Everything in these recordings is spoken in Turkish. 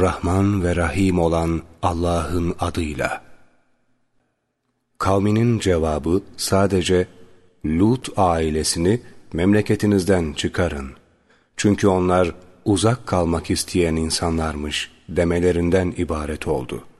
Rahman ve Rahim olan Allah'ın adıyla. Kavminin cevabı sadece Lut ailesini memleketinizden çıkarın. Çünkü onlar uzak kalmak isteyen insanlarmış demelerinden ibaret oldu.''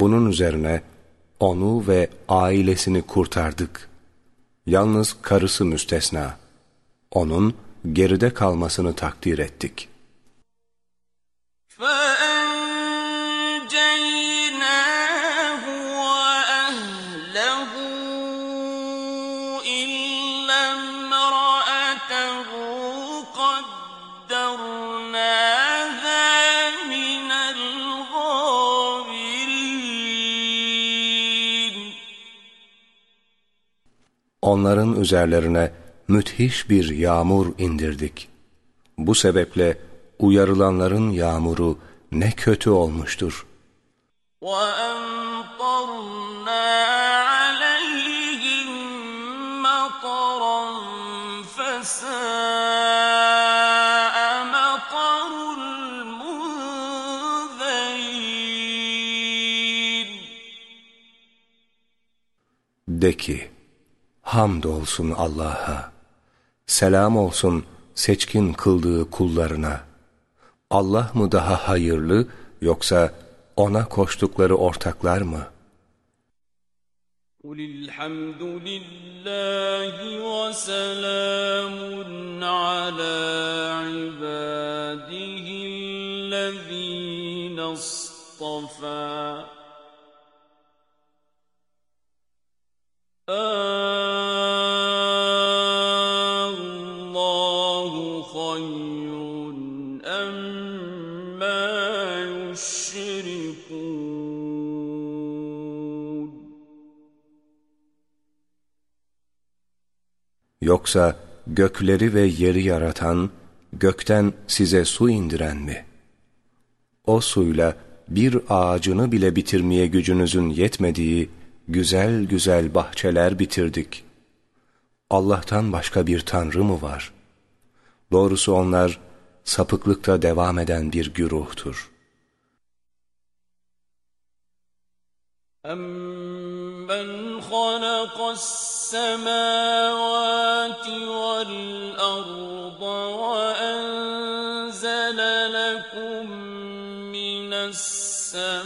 Bunun üzerine onu ve ailesini kurtardık. Yalnız karısı müstesna. Onun geride kalmasını takdir ettik.'' Onların üzerlerine müthiş bir yağmur indirdik. Bu sebeple uyarılanların yağmuru ne kötü olmuştur. De ki, Hamdolsun Allah'a, selam olsun seçkin kıldığı kullarına. Allah mı daha hayırlı yoksa ona koştukları ortaklar mı? قُلِ الْحَمْدُ لِلَّهِ وَسَلَامٌ عَلَى عِبَادِهِ الَّذ۪ينَ اصْطَفَى Yoksa gökleri ve yeri yaratan, gökten size su indiren mi? O suyla bir ağacını bile bitirmeye gücünüzün yetmediği güzel güzel bahçeler bitirdik. Allah'tan başka bir tanrı mı var? Doğrusu onlar sapıklıkta devam eden bir güruhtur. أَمَّنْ خَلَقَ السَّمَاوَاتِ وَالْأَرْضَ وَأَنزَلَ لَكُم مِّنَ السَّمَاءِ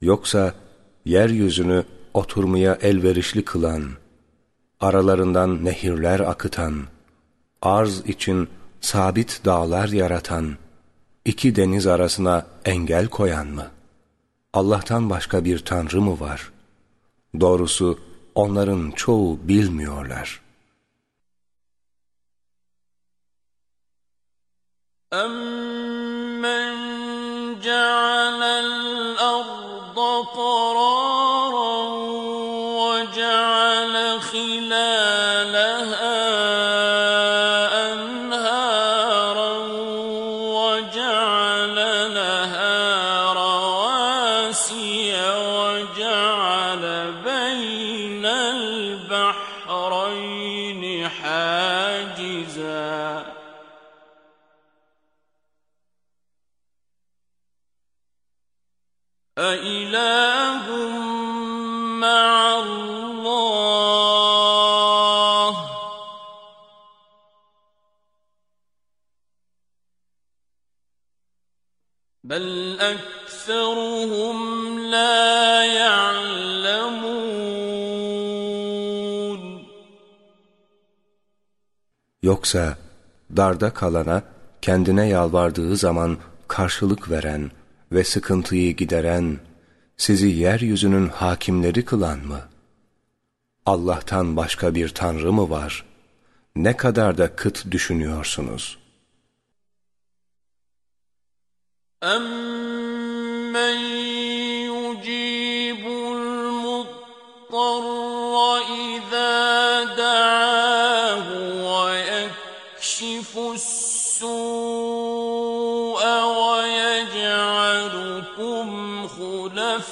Yoksa yeryüzünü oturmaya elverişli kılan, aralarından nehirler akıtan, arz için sabit dağlar yaratan, iki deniz arasına engel koyan mı? Allah'tan başka bir tanrı mı var? Doğrusu onların çoğu bilmiyorlar.'' أَمْ Yoksa darda kalana kendine yalvardığı zaman karşılık veren ve sıkıntıyı gideren, sizi yeryüzünün hakimleri kılan mı? Allah'tan başka bir tanrı mı var? Ne kadar da kıt düşünüyorsunuz. أَمَّنْ يُجِيبُ الْمُضْطَرَّ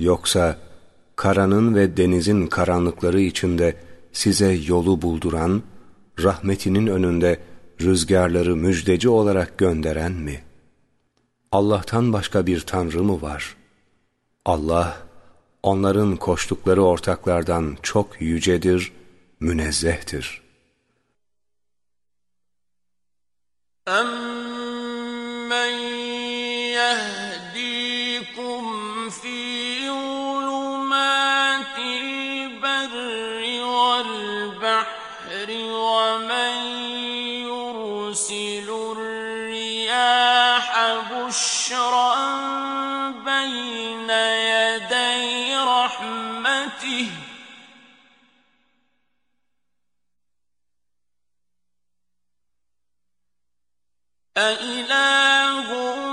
Yoksa karanın ve denizin karanlıkları içinde size yolu bulduran, rahmetinin önünde rüzgarları müjdeci olarak gönderen mi? Allah'tan başka bir tanrı mı var? Allah, onların koştukları ortaklardan çok yücedir, münezzehtir. أَمَّنْ وَمَنْ يُرْسِلُ الرِّيَاحَ بُشْرًا بَيْنَ يَدَيْ رَحْمَتِهِ أإله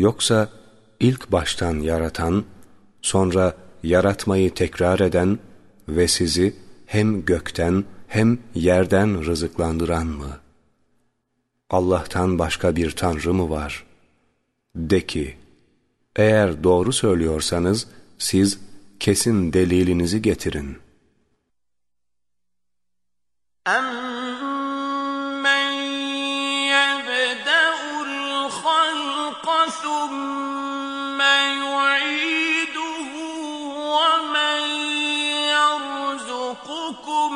Yoksa ilk baştan yaratan, sonra yaratmayı tekrar eden ve sizi hem gökten hem yerden rızıklandıran mı? Allah'tan başka bir tanrı mı var? De ki, eğer doğru söylüyorsanız siz kesin delilinizi getirin. Amma ثم يعيده ومن يرزقكم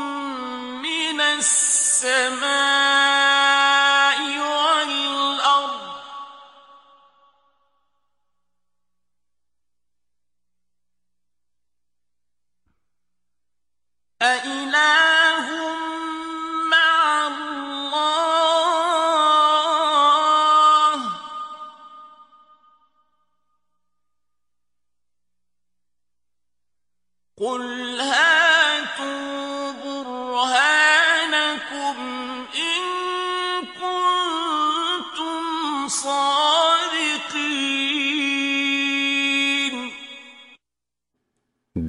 من السماء والأرض أإله قل هاتوا برهان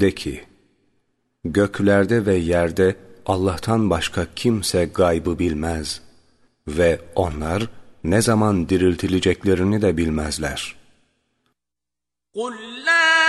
De ki, göklerde ve yerde Allah'tan başka kimse gaybı bilmez ve onlar ne zaman diriltileceklerini de bilmezler. قل لا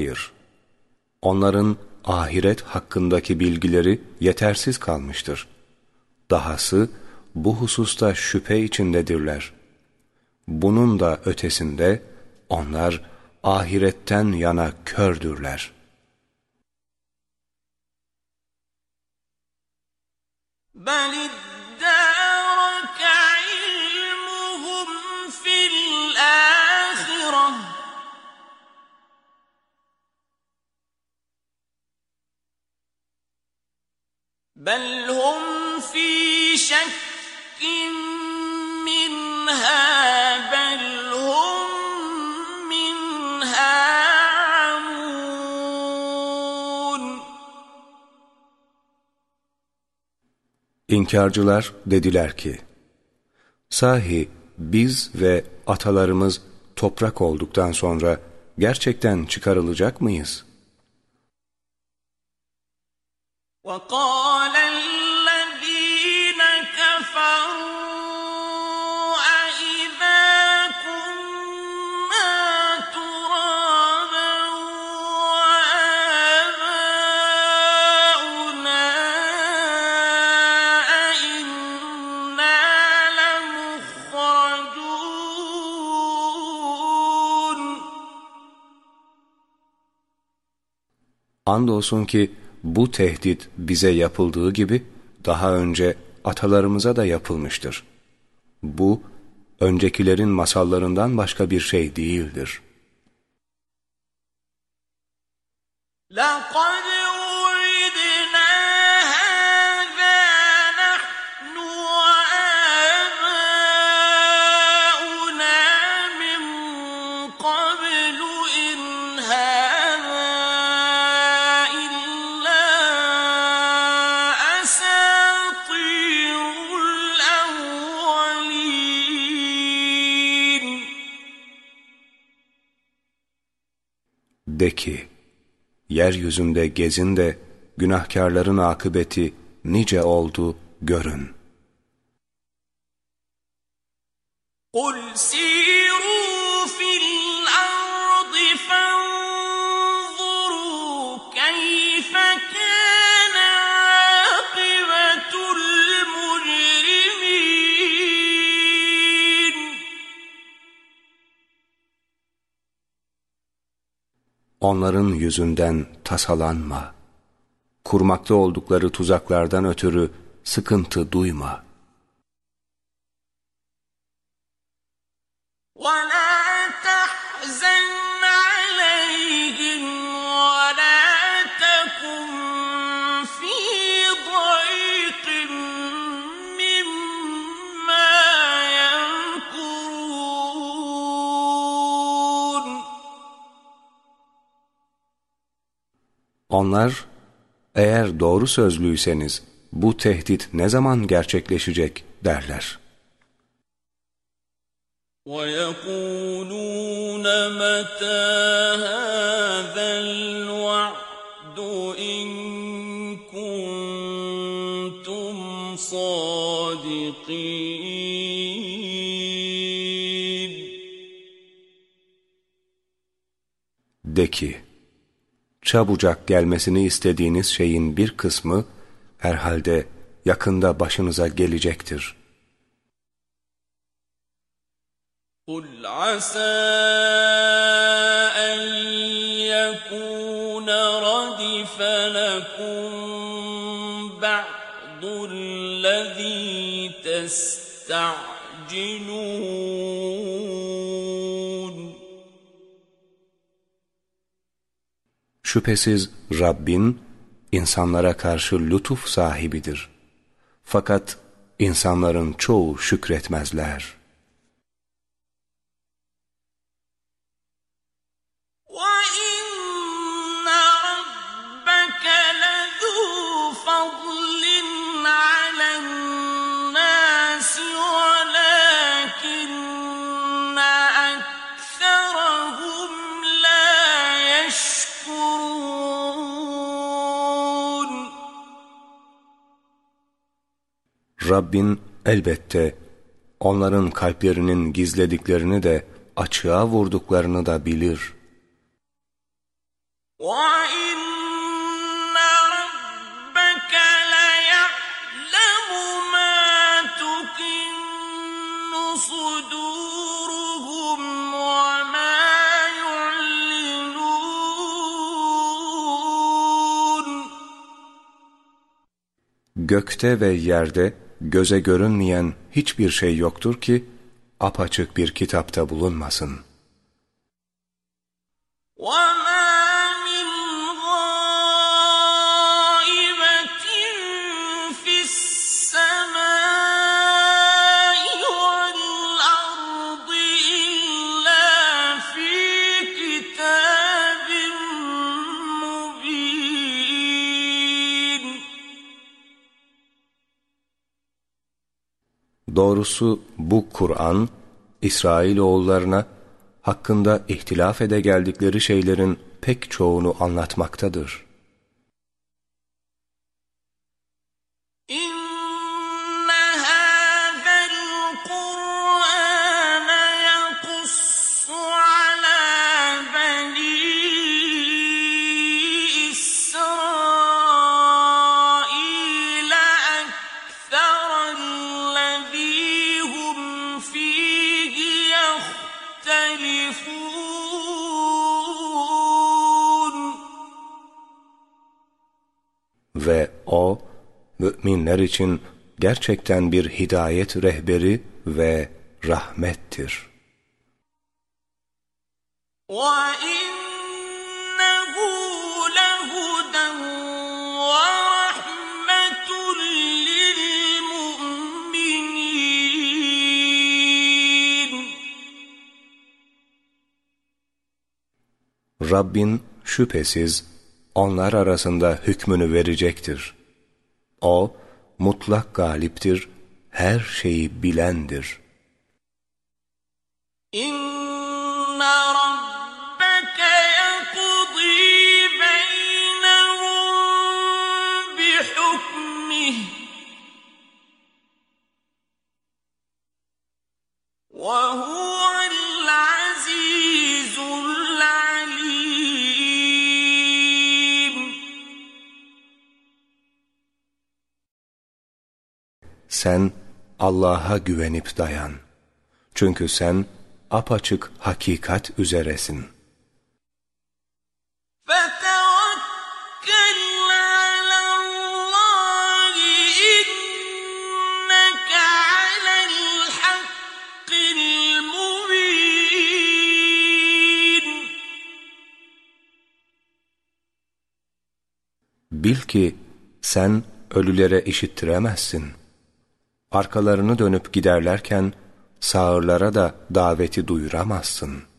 Hayır, onların ahiret hakkındaki bilgileri yetersiz kalmıştır. Dahası bu hususta şüphe içindedirler. Bunun da ötesinde onlar ahiretten yana kördürler. بل بل هم في شك منها بل هم منها عمون İnkarcılar dediler ki, Sahi biz ve atalarımız toprak olduktan sonra gerçekten çıkarılacak mıyız? وقال Andolsun ki bu tehdit bize yapıldığı gibi daha önce atalarımıza da yapılmıştır. Bu, öncekilerin masallarından başka bir şey değildir. لقد De ki, yeryüzünde gezin de günahkarların akıbeti nice oldu görün. قل سيروا Onların yüzünden tasalanma. Kurmakta oldukları tuzaklardan ötürü sıkıntı duyma. ولا Onlar, eğer doğru sözlüyseniz bu tehdit ne zaman gerçekleşecek derler. ويقولون متى هذا الوعد إن كنتم صادقين De ki, çabucak gelmesini istediğiniz şeyin bir kısmı herhalde yakında başınıza gelecektir. قل عسى أن يكون ردف لكم بعض الذي تستعجلون Şüphesiz Rabbin insanlara karşı lütuf sahibidir. Fakat insanların çoğu şükretmezler.'' Rabbin elbette onların kalplerinin gizlediklerini de açığa vurduklarını da bilir. Gökte ve yerde göze görünmeyen hiçbir şey yoktur ki apaçık bir kitapta bulunmasın. Doğrusu bu Kur'an, İsrailoğullarına hakkında ihtilaf ede geldikleri şeylerin pek çoğunu anlatmaktadır. Müminler için gerçekten bir hidayet rehberi ve rahmettir. Rabbin şüphesiz onlar arasında hükmünü verecektir. O, mutlak galiptir, her şeyi bilendir. İnna rabbeke yekudî beynehum Sen Allah'a güvenip dayan. Çünkü sen apaçık hakikat üzeresin. Bil ki sen ölülere işittiremezsin arkalarını dönüp giderlerken sağırlara da daveti duyuramazsın.''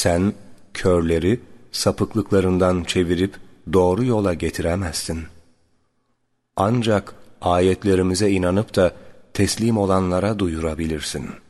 Sen körleri sapıklıklarından çevirip doğru yola getiremezsin. Ancak ayetlerimize inanıp da teslim olanlara duyurabilirsin.''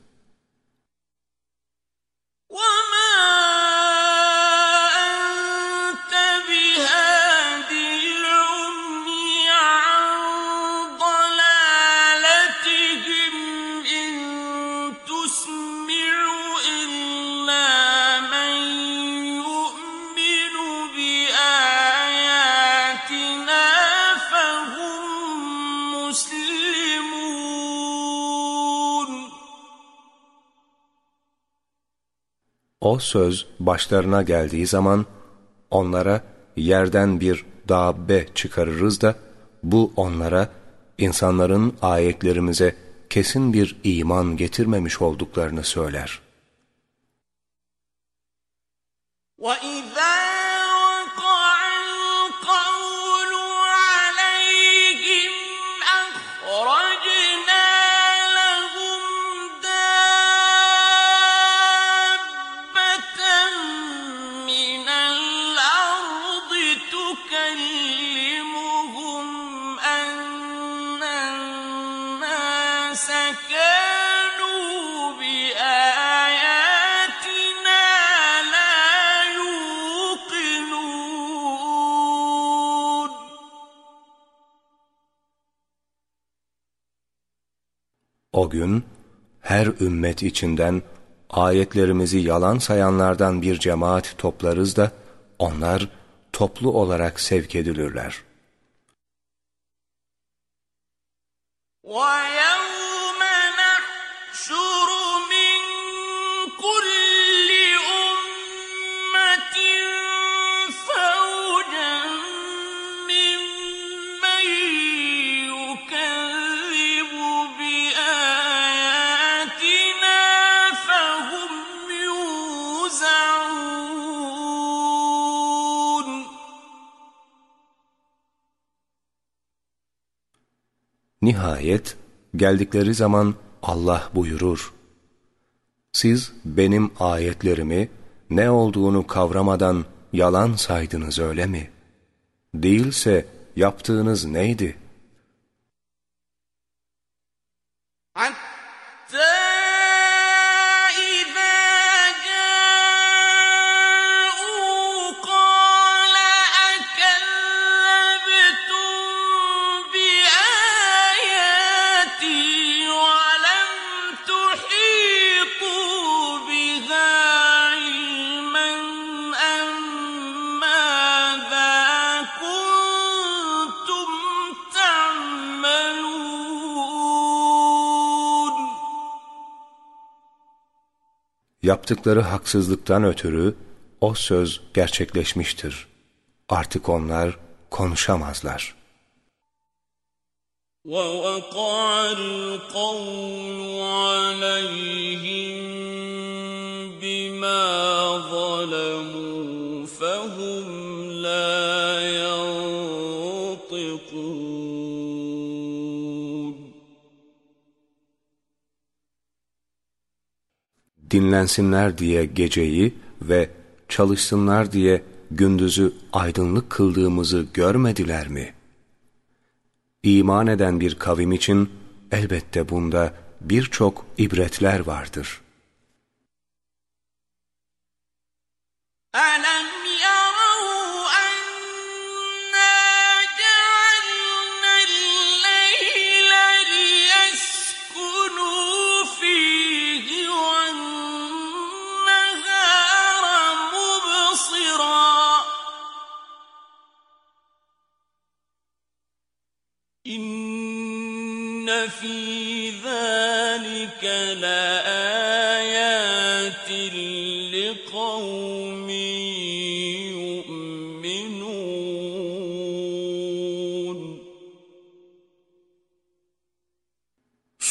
O söz başlarına geldiği zaman onlara yerden bir dabbe çıkarırız da bu onlara insanların ayetlerimize kesin bir iman getirmemiş olduklarını söyler. وَإِذَا O gün her ümmet içinden ayetlerimizi yalan sayanlardan bir cemaat toplarız da onlar toplu olarak sevk edilirler. وَيَوْمَ Nihayet geldikleri zaman Allah buyurur. Siz benim ayetlerimi ne olduğunu kavramadan yalan saydınız öyle mi? Değilse yaptığınız neydi?'' Yaptıkları haksızlıktan ötürü o söz gerçekleşmiştir. Artık onlar konuşamazlar. وَوَقَعَ الْقَوْلُ عَلَيْهِمْ dinlensinler diye geceyi ve çalışsınlar diye gündüzü aydınlık kıldığımızı görmediler mi? İman eden bir kavim için elbette bunda birçok ibretler vardır.''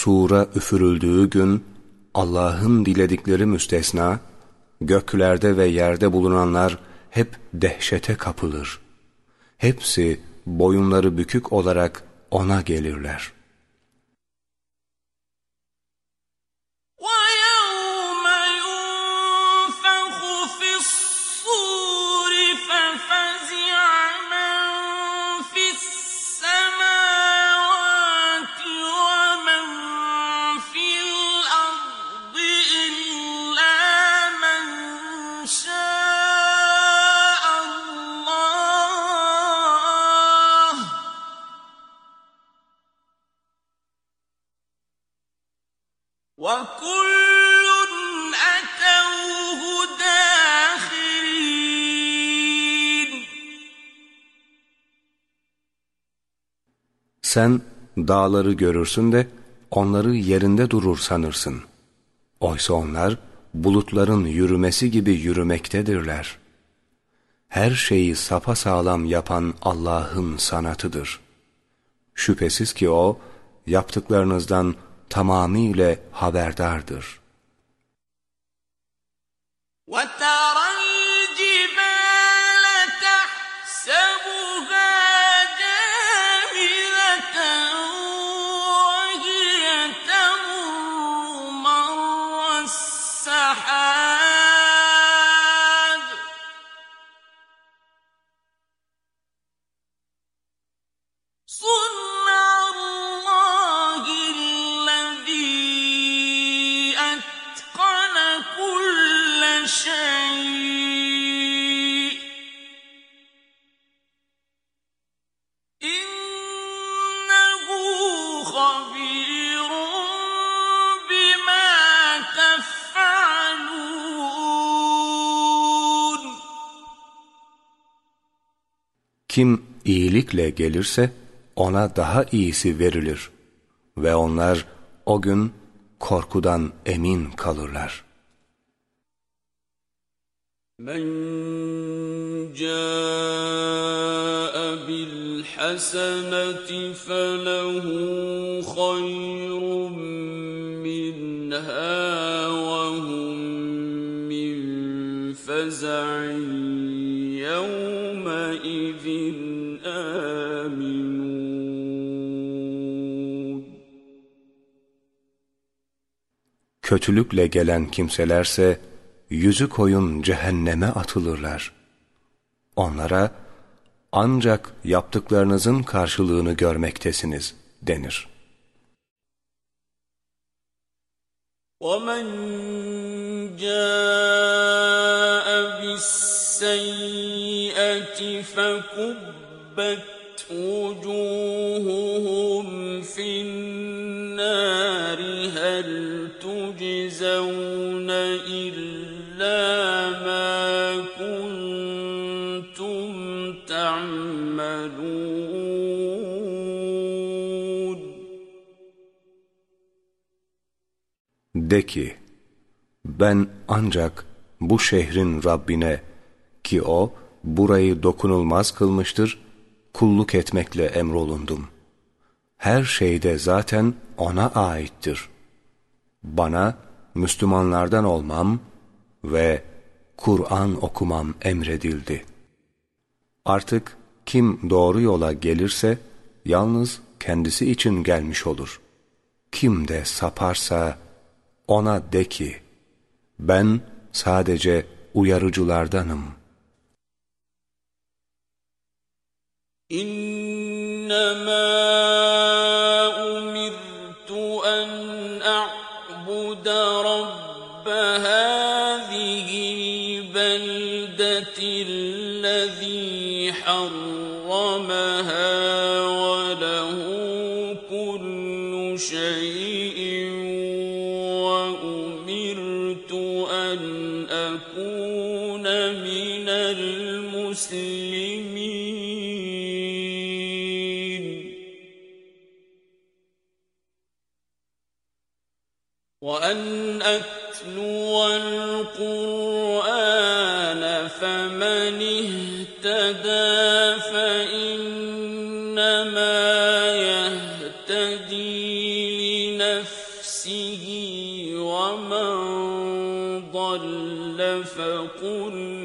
Sura üfürüldüğü gün Allah'ın diledikleri müstesna, göklerde ve yerde bulunanlar hep dehşete kapılır. Hepsi boyunları bükük olarak ona gelirler.'' Sen dağları görürsün de onları yerinde durur sanırsın. Oysa onlar bulutların yürümesi gibi yürümektedirler. Her şeyi sapa sağlam yapan Allah'ın sanatıdır. Şüphesiz ki O, yaptıklarınızdan tamamıyla haberdardır. وَتَرَى Kim iyilikle gelirse ona daha iyisi verilir ve onlar o gün korkudan emin kalırlar. Men ca'e bil haseneti felehu hayrun minha ve hum min feza'in Kötülükle gelen kimselerse yüzü koyun cehenneme atılırlar. Onlara ancak yaptıklarınızın karşılığını görmektesiniz denir. وَمَنْ جَاءَ بِالسَّيِّئَةِ فَكُبَّتْ وُجُوهُهُمْ فِي النَّارِ هَلْ تُجْزَوْنَ إِلَّا مَا كُنتُمْ تَعْمَلُونَ De ki, ben ancak bu şehrin Rabbine ki O burayı dokunulmaz kılmıştır, kulluk etmekle emrolundum. Her şeyde zaten O'na aittir. Bana Müslümanlardan olmam ve Kur'an okumam emredildi. Artık kim doğru yola gelirse yalnız kendisi için gelmiş olur. Kim de saparsa ona de ki, ben sadece uyarıcılardanım. إِنَّمَا أُمِرْتُ أَنْ أَعْبُدَ رَبَّ هَٰذِهِ الْبَلْدَةِ الَّذِي حَرَّمَهَا وَأَنْ أَتْلُوَ الْقُرْآنَ فَمَنِ اهْتَدَىٰ فَإِنَّمَا يَهْتَدِي لِنَفْسِهِ وَمَن ضَلَّ فَقُلْ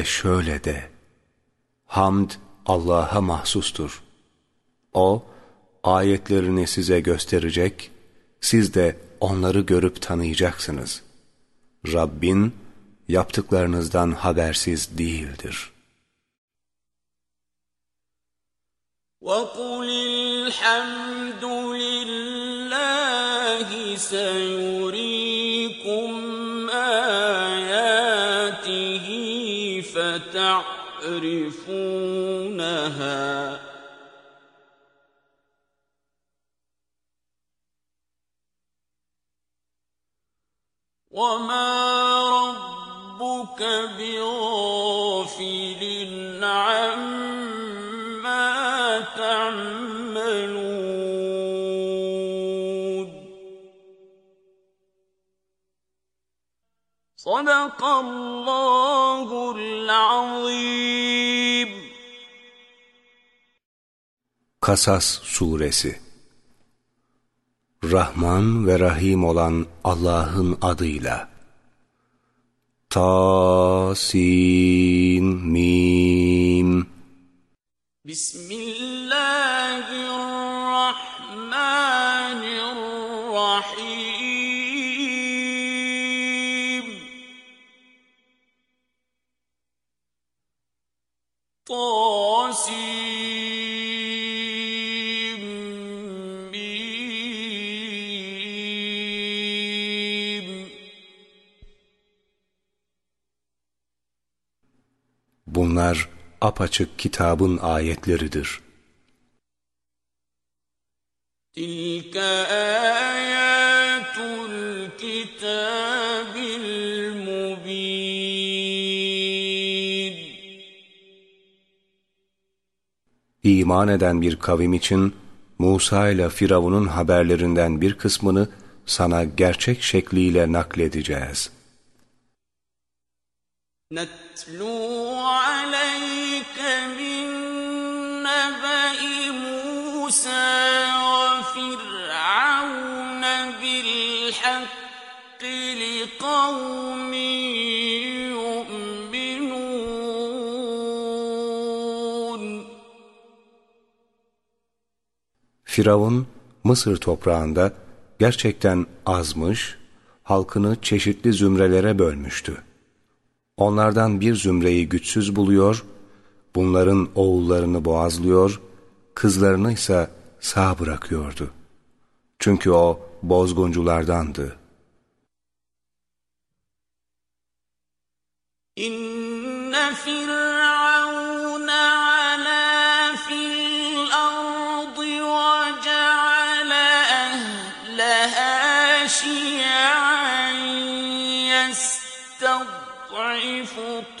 Ve şöyle de, hamd Allah'a mahsustur. O, ayetlerini size gösterecek, siz de onları görüp tanıyacaksınız. Rabbin, yaptıklarınızdan habersiz değildir. وَقُلِ الْحَمْدُ لِلَّهِ سَيُرِيكُمْ فَتَعْرِفُونَهَا وَمَا ربك بغافل عما تعملون. صدق الله العظيم. Kasas Suresi. Rahman ve Rahim olan Allah'ın adıyla. Tasin Mim. Bismillahirrahmanirrahim apaçık kitabın ayetleridir. تلك آيات الكتاب المبين İman eden bir kavim için Musa ile Firavun'un haberlerinden bir kısmını sana gerçek şekliyle nakledeceğiz. نتلو عليك Firavun, Mısır toprağında gerçekten azmış, halkını çeşitli zümrelere bölmüştü. Onlardan bir zümreyi güçsüz buluyor, bunların oğullarını boğazlıyor, kızlarını ise sağ bırakıyordu. Çünkü o bozgunculardandı. إن فرعون علا في الأرض وجعل أهلها شيعا يستضعف طائفة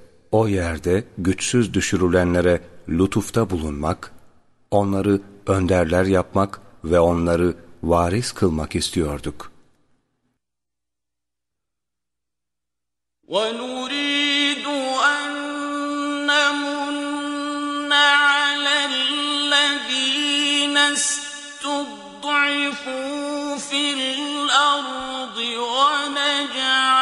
o yerde güçsüz düşürülenlere lütufta bulunmak, onları önderler yapmak ve onları varis kılmak istiyorduk. ونريد أن نمن على الذين استضعفوا في الأرض ونجعلهم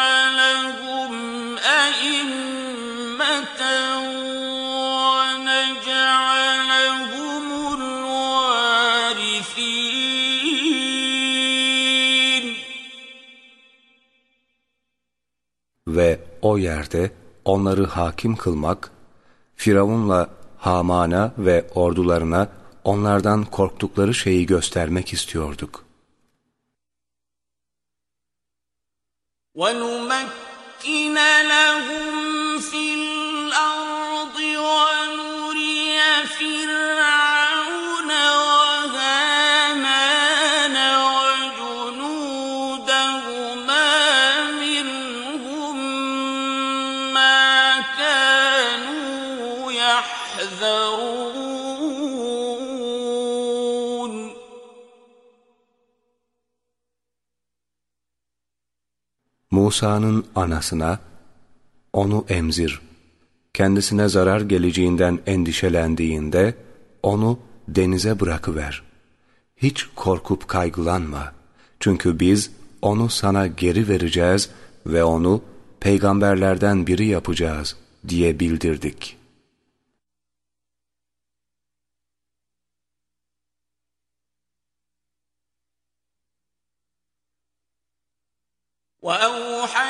Ve o yerde onları hakim kılmak, Firavun'la Haman'a ve ordularına onlardan korktukları şeyi göstermek istiyorduk. ونمكن لهم في Musa'nın anasına, onu emzir, kendisine zarar geleceğinden endişelendiğinde, onu denize bırakıver. Hiç korkup kaygılanma. Çünkü biz onu sana geri vereceğiz ve onu peygamberlerden biri yapacağız diye bildirdik. وأوحى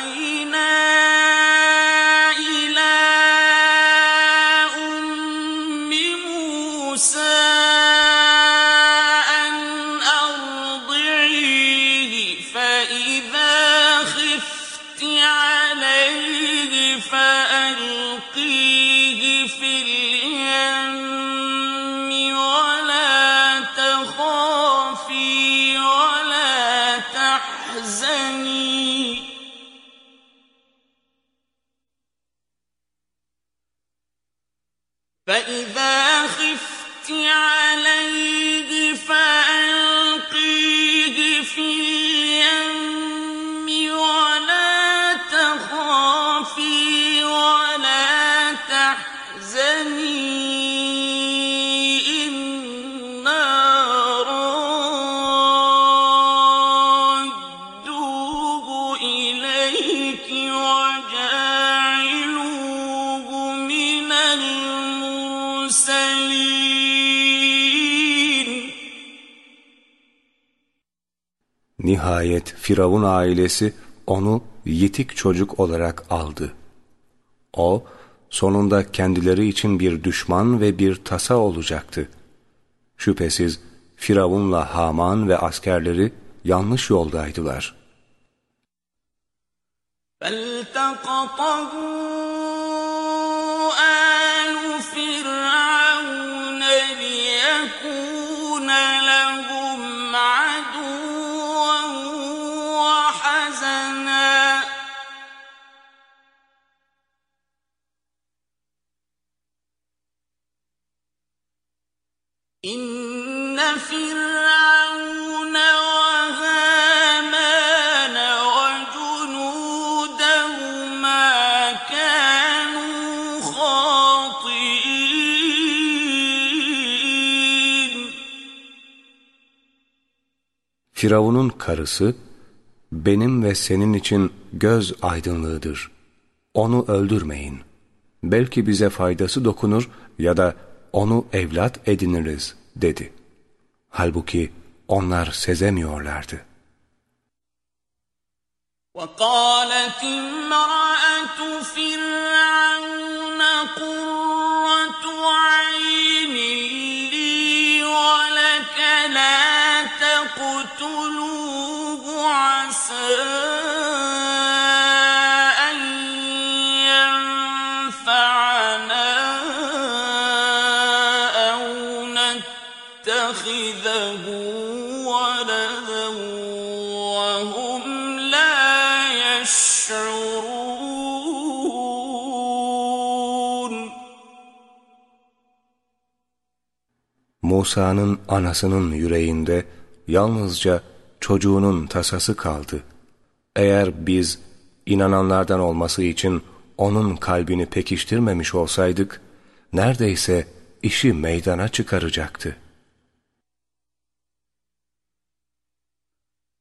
Nihayet Firavun ailesi onu yitik çocuk olarak aldı. O, sonunda kendileri için bir düşman ve bir tasa olacaktı. Şüphesiz Firavun'la Haman ve askerleri yanlış yoldaydılar. فالتقطه İnne firavune. Firavun'un karısı benim ve senin için göz aydınlığıdır. Onu öldürmeyin. Belki bize faydası dokunur ya da onu evlat ediniriz, dedi. Halbuki onlar sezemiyorlardı. وقالت امرأة فرعون قرة عين لي ولك لا تقتلوه عسى Musa'nın anasının yüreğinde yalnızca çocuğunun tasası kaldı. Eğer biz inananlardan olması için onun kalbini pekiştirmemiş olsaydık, neredeyse işi meydana çıkaracaktı.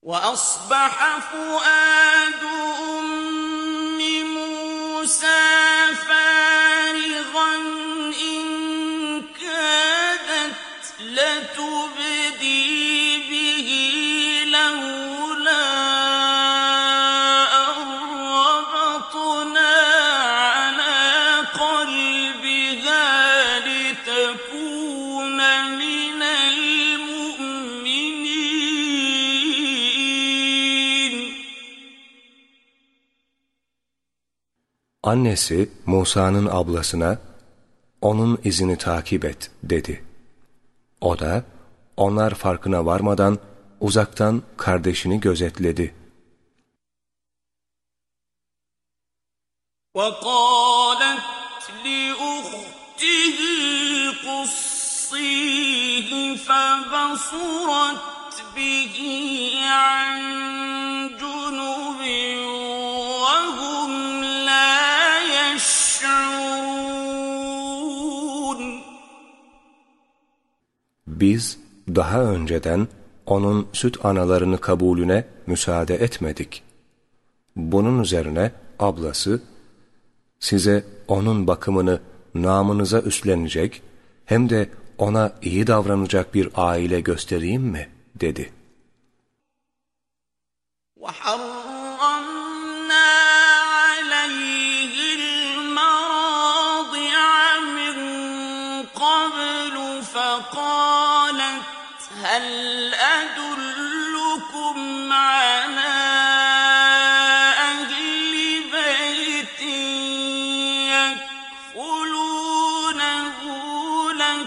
وأصبح فؤاد Annesi Musa'nın ablasına, onun izini takip et dedi. O da, onlar farkına varmadan uzaktan kardeşini gözetledi. وقالت لأخته قصيه فبصرت به عن Biz daha önceden onun süt analarını kabulüne müsaade etmedik. Bunun üzerine ablası, size onun bakımını namınıza üstlenecek hem de ona iyi davranacak bir aile göstereyim mi? dedi. وحرمنا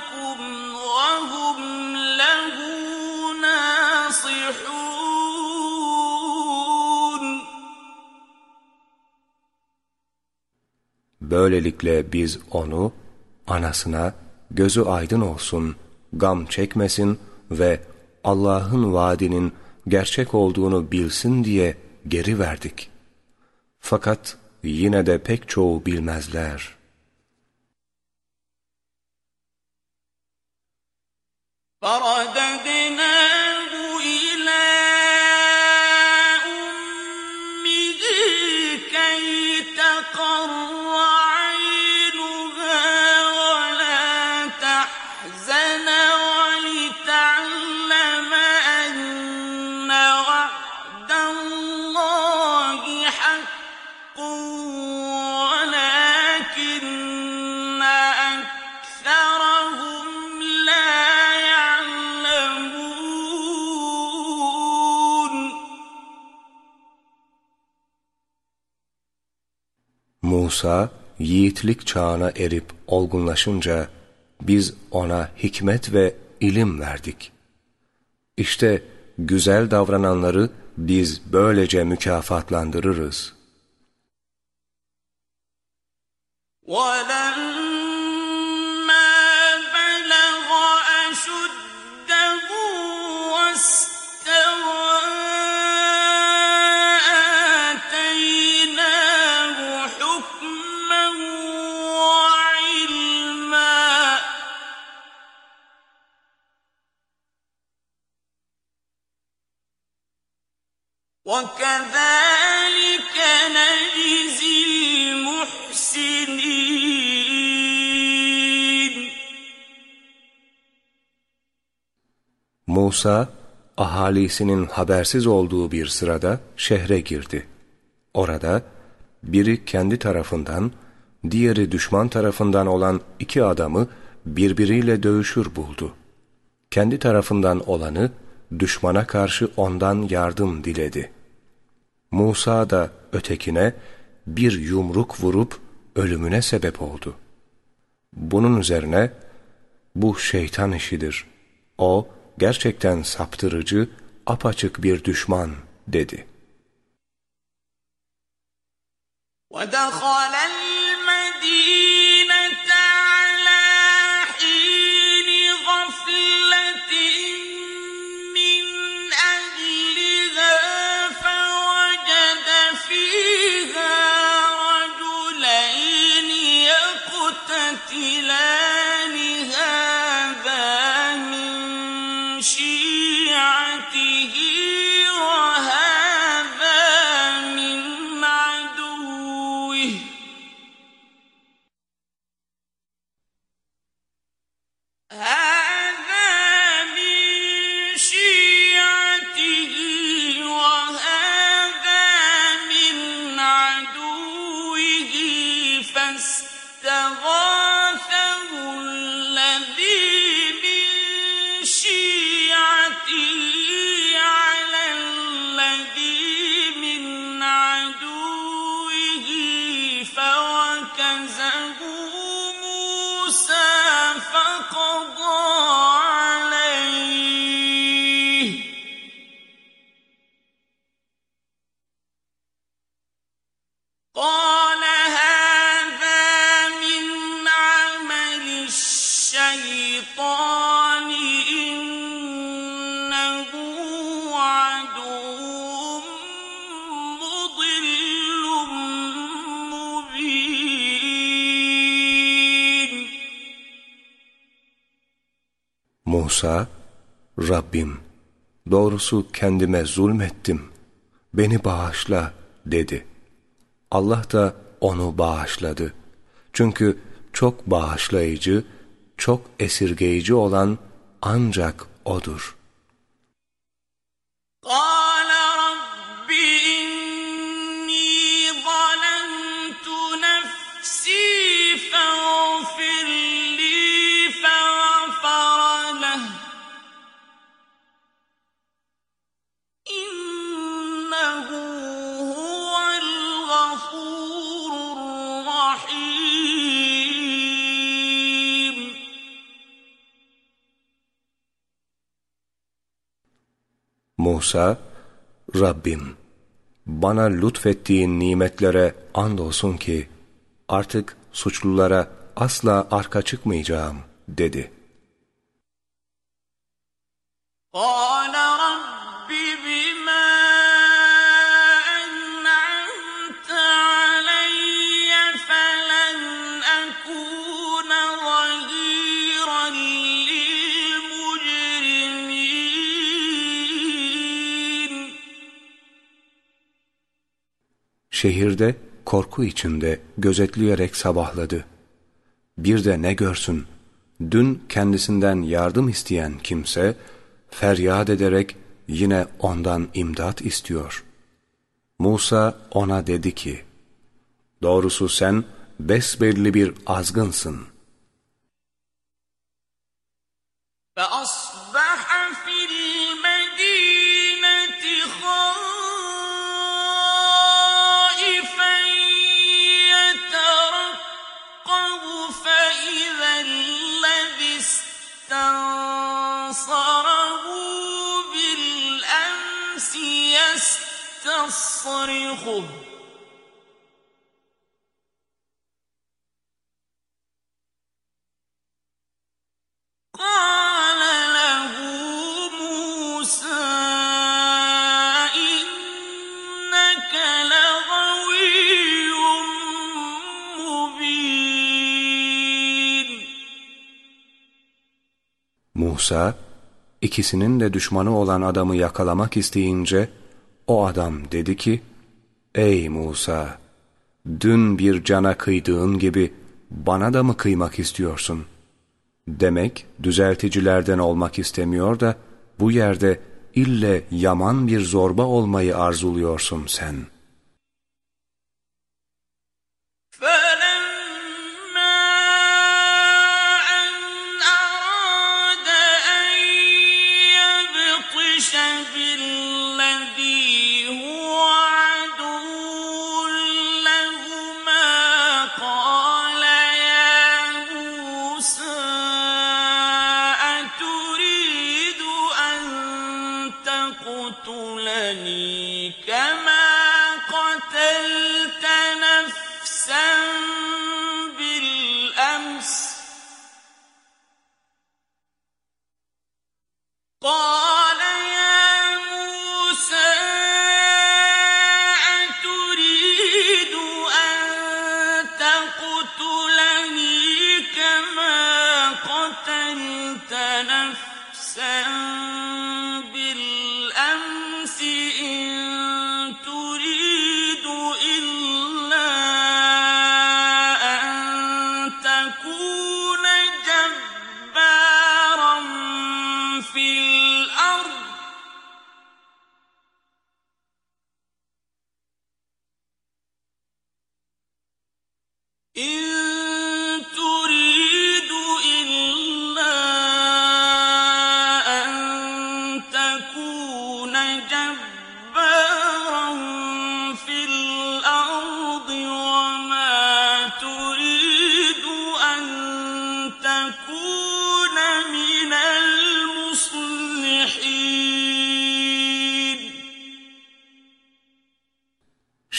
لكم وهم له ناصحون Böylelikle biz onu anasına gözü aydın olsun, gam çekmesin ve Allah'ın vaadinin gerçek olduğunu bilsin diye geri verdik. Fakat yine de pek çoğu bilmezler. فردا Musa yiğitlik çağına erip olgunlaşınca biz ona hikmet ve ilim verdik. İşte güzel davrananları biz böylece mükafatlandırırız. ولما بلغ أشده واستوى وكذلك نجزي المحسنين Musa, ahalisinin habersiz olduğu bir sırada şehre girdi. Orada biri kendi tarafından, diğeri düşman tarafından olan iki adamı birbiriyle dövüşür buldu. Kendi tarafından olanı düşmana karşı ondan yardım diledi. Musa da ötekine bir yumruk vurup ölümüne sebep oldu. Bunun üzerine bu şeytan işidir. O gerçekten saptırıcı, apaçık bir düşman dedi. ودخل المدينة Musa, Rabbim, doğrusu kendime zulmettim, beni bağışla dedi. Allah da onu bağışladı. Çünkü çok bağışlayıcı, çok esirgeyici olan ancak O'dur. Kâ Musa, Rabbim, bana lütfettiğin nimetlere andolsun ki, artık suçlulara asla arka çıkmayacağım, dedi. قال Şehirde korku içinde gözetleyerek sabahladı. Bir de ne görsün, dün kendisinden yardım isteyen kimse, feryat ederek yine ondan imdat istiyor. Musa ona dedi ki, Doğrusu sen besbelli bir azgınsın. فأصبح يستصرخه قال له موسى إنك لغوي مبين Musa, ikisinin de düşmanı olan adamı yakalamak isteyince, o adam dedi ki, Ey Musa! Dün bir cana kıydığın gibi bana da mı kıymak istiyorsun? Demek düzelticilerden olmak istemiyor da, bu yerde ille yaman bir zorba olmayı arzuluyorsun sen.''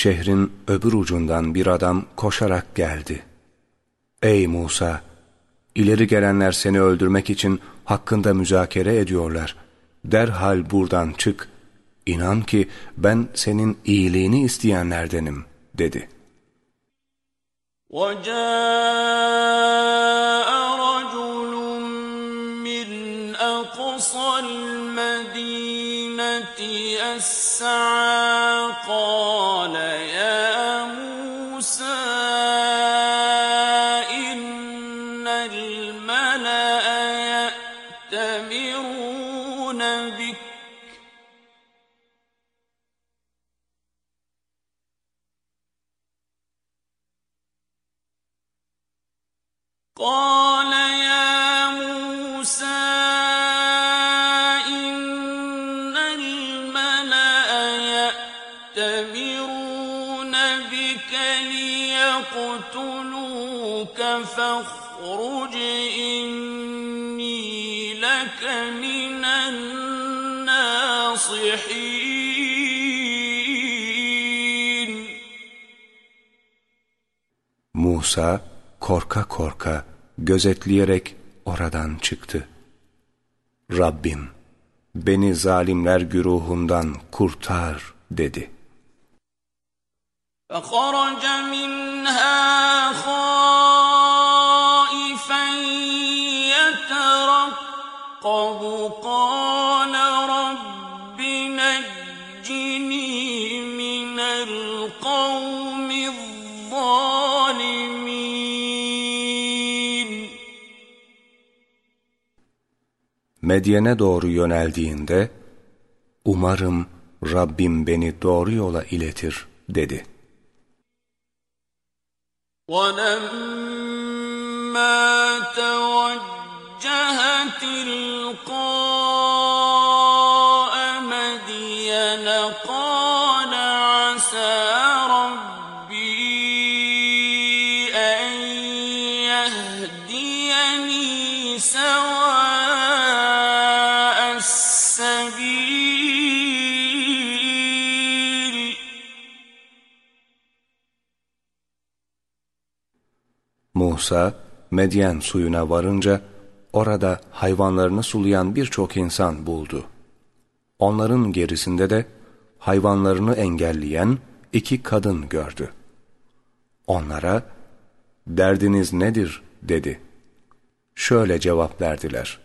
Şehrin öbür ucundan bir adam koşarak geldi. Ey Musa! İleri gelenler seni öldürmek için hakkında müzakere ediyorlar. Derhal buradan çık. İnan ki ben senin iyiliğini isteyenlerdenim, dedi. وجاء المدينة يسعى قال يا موسى إن يأتمرون بك. قال Musa korka korka gözetleyerek oradan çıktı. Rabbim beni zalimler güruhundan kurtar dedi. فخرج منها خائفا يترقب قال Medyen'e doğru yöneldiğinde, umarım Rabbim beni doğru yola iletir dedi. ولما توجه تلقاء Musa, Medyen suyuna varınca orada hayvanlarını sulayan birçok insan buldu. Onların gerisinde de hayvanlarını engelleyen iki kadın gördü. Onlara, derdiniz nedir dedi. Şöyle cevap verdiler.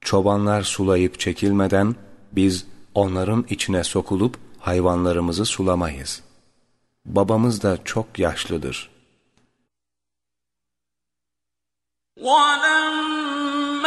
Çobanlar sulayıp çekilmeden biz onların içine sokulup hayvanlarımızı sulamayız. Babamız da çok yaşlıdır.'' ولما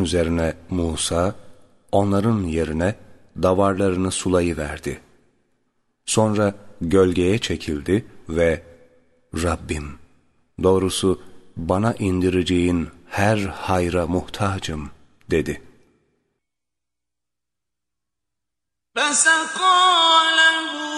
Bunun üzerine Musa onların yerine davarlarını sulayıverdi. Sonra gölgeye çekildi ve Rabbim doğrusu bana indireceğin her hayra muhtacım dedi. فسقى لهما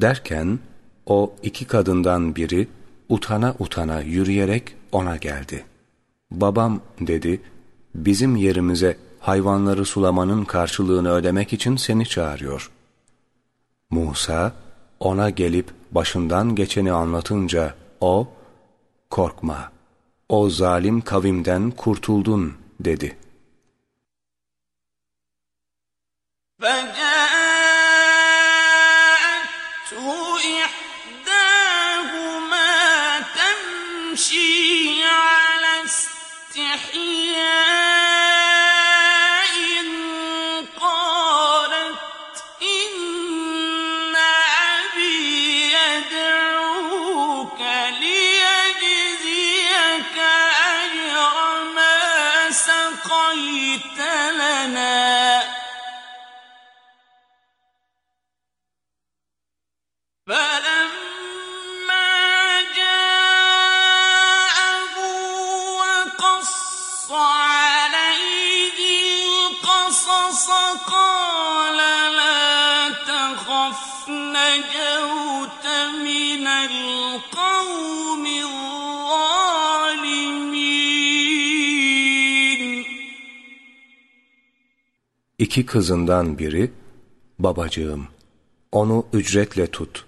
Derken o iki kadından biri utana utana yürüyerek ona geldi. Babam dedi, bizim yerimize hayvanları sulamanın karşılığını ödemek için seni çağırıyor. Musa ona gelip başından geçeni anlatınca o, korkma, o zalim kavimden kurtuldun dedi. فجاءته İki kızından biri, babacığım, onu ücretle tut.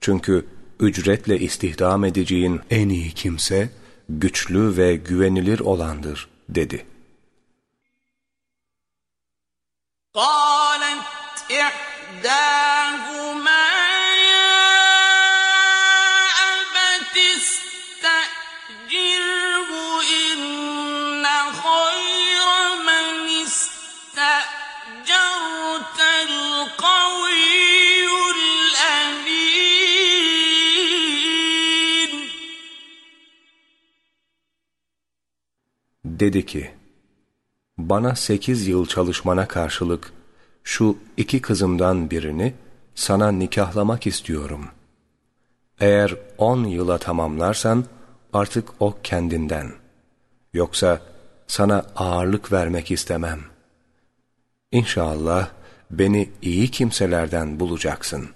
Çünkü ücretle istihdam edeceğin en iyi kimse, güçlü ve güvenilir olandır, dedi. قالت إحداهما يا أبت استأجره إن خير من استأجرت القوي الأمين. Dedi ki, bana sekiz yıl çalışmana karşılık şu iki kızımdan birini sana nikahlamak istiyorum. Eğer on yıla tamamlarsan artık o kendinden. Yoksa sana ağırlık vermek istemem. İnşallah beni iyi kimselerden bulacaksın.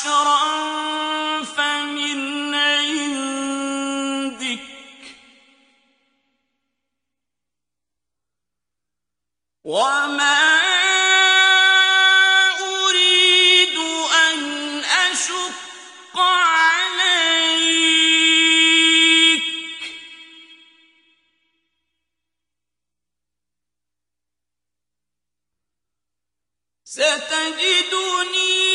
عشرا فمن عندك. وما أريد أن أشق عليك. ستجدني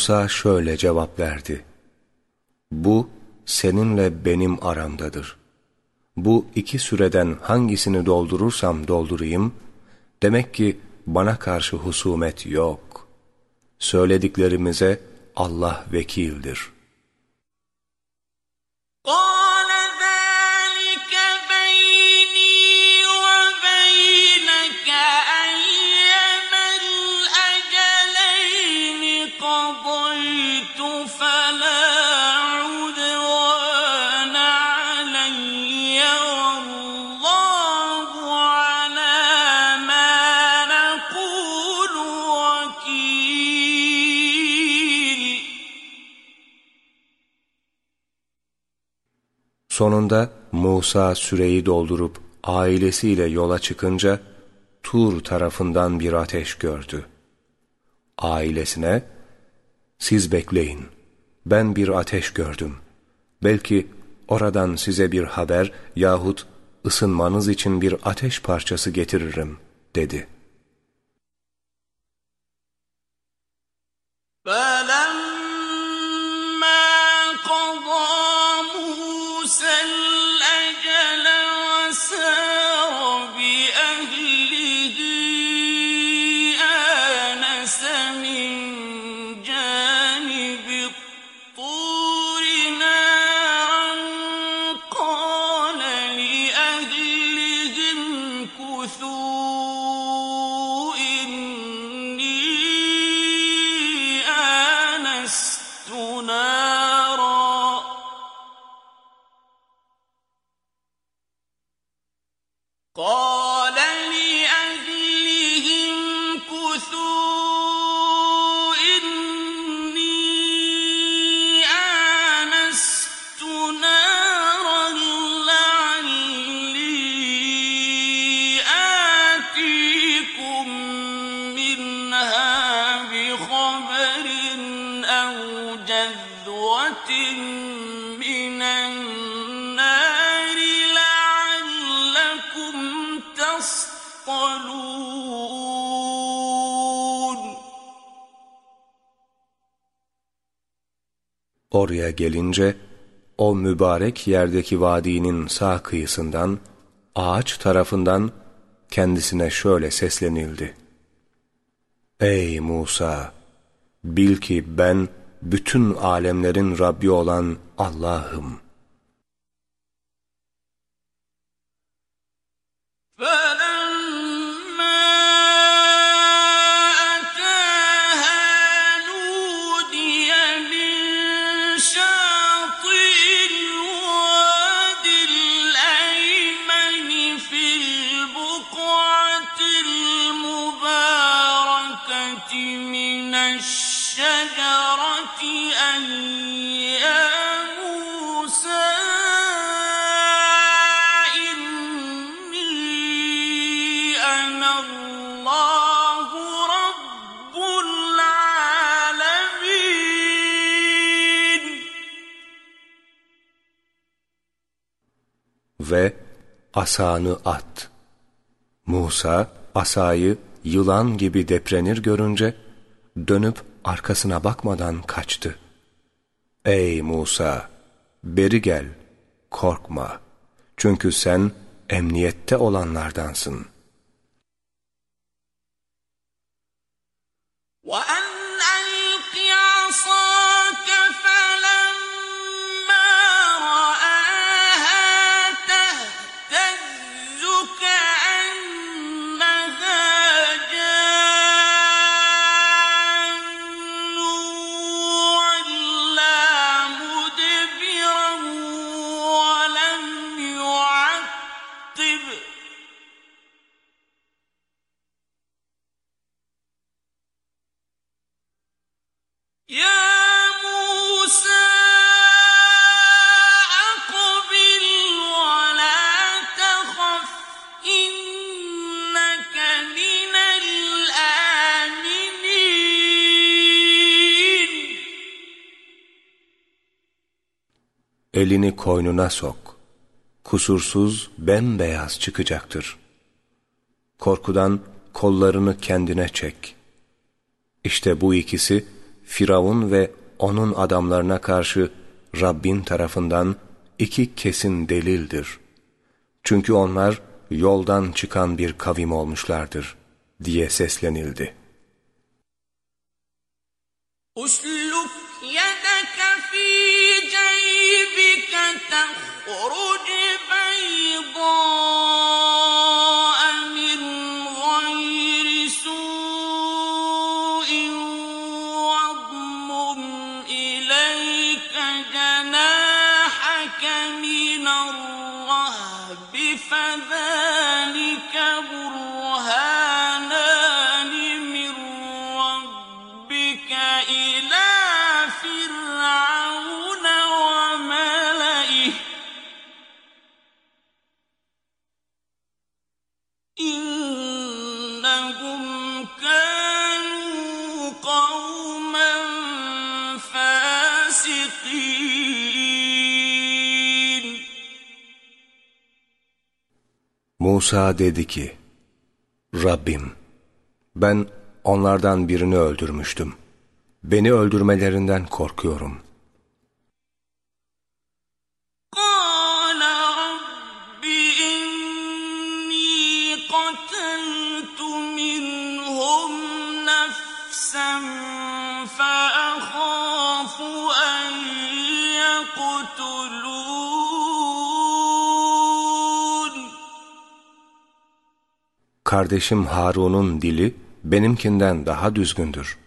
Musa şöyle cevap verdi. Bu seninle benim aramdadır. Bu iki süreden hangisini doldurursam doldurayım, demek ki bana karşı husumet yok. Söylediklerimize Allah vekildir. Allah! Sonunda Musa süreyi doldurup ailesiyle yola çıkınca Tur tarafından bir ateş gördü. Ailesine, siz bekleyin, ben bir ateş gördüm. Belki oradan size bir haber yahut ısınmanız için bir ateş parçası getiririm, dedi. Ben Oraya gelince o mübarek yerdeki vadinin sağ kıyısından ağaç tarafından kendisine şöyle seslenildi. Ey Musa! Bil ki ben bütün alemlerin Rabbi olan Allah'ım.'' ve asanı at. Musa asayı yılan gibi deprenir görünce dönüp arkasına bakmadan kaçtı. Ey Musa! Beri gel, korkma. Çünkü sen emniyette olanlardansın. وَأَنَّ Elini koynuna sok. Kusursuz, bembeyaz çıkacaktır. Korkudan kollarını kendine çek. İşte bu ikisi Firavun ve onun adamlarına karşı Rabbin tarafından iki kesin delildir. Çünkü onlar yoldan çıkan bir kavim olmuşlardır diye seslenildi. Usluk Musa dedi ki, Rabbim, ben onlardan birini öldürmüştüm. Beni öldürmelerinden korkuyorum.'' Kardeşim Harun'un dili benimkinden daha düzgündür.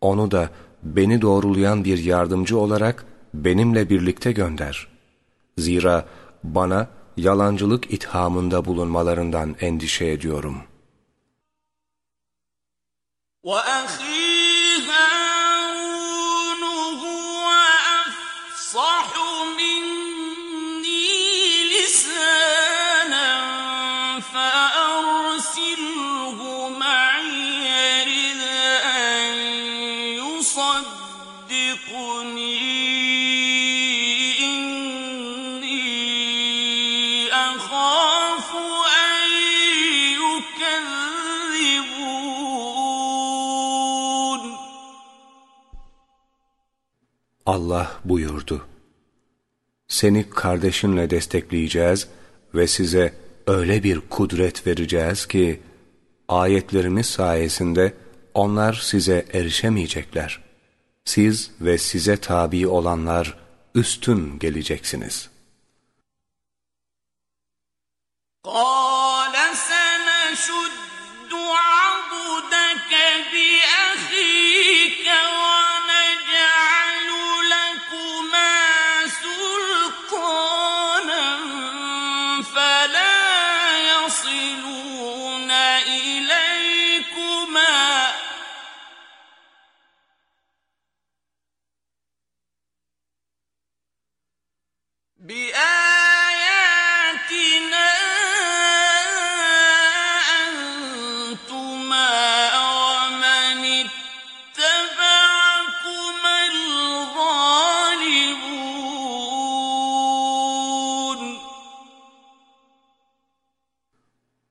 Onu da beni doğrulayan bir yardımcı olarak benimle birlikte gönder. Zira bana yalancılık ithamında bulunmalarından endişe ediyorum. وَأَخِي هَارُونُ هُوَ أَفْصَحُ Allah buyurdu. Seni kardeşinle destekleyeceğiz ve size öyle bir kudret vereceğiz ki, ayetlerimiz sayesinde onlar size erişemeyecekler. Siz ve size tabi olanlar üstün geleceksiniz. قَالَ سَنَشُدُّ عَضُدَكَ بِأَخِيكَ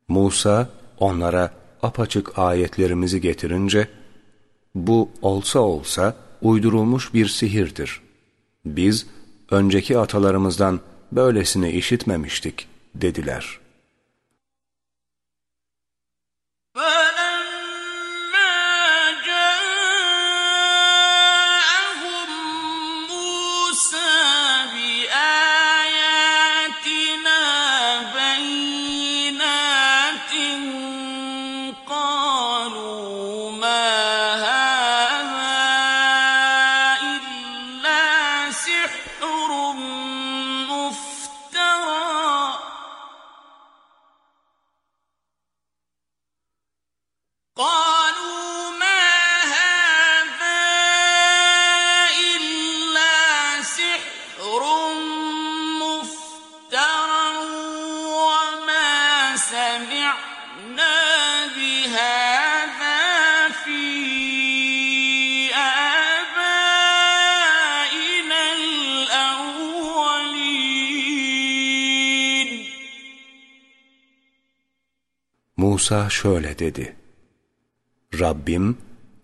Musa onlara apaçık ayetlerimizi getirince, bu olsa olsa uydurulmuş bir sihirdir. Biz önceki atalarımızdan böylesini işitmemiştik dediler.'' Musa şöyle dedi. Rabbim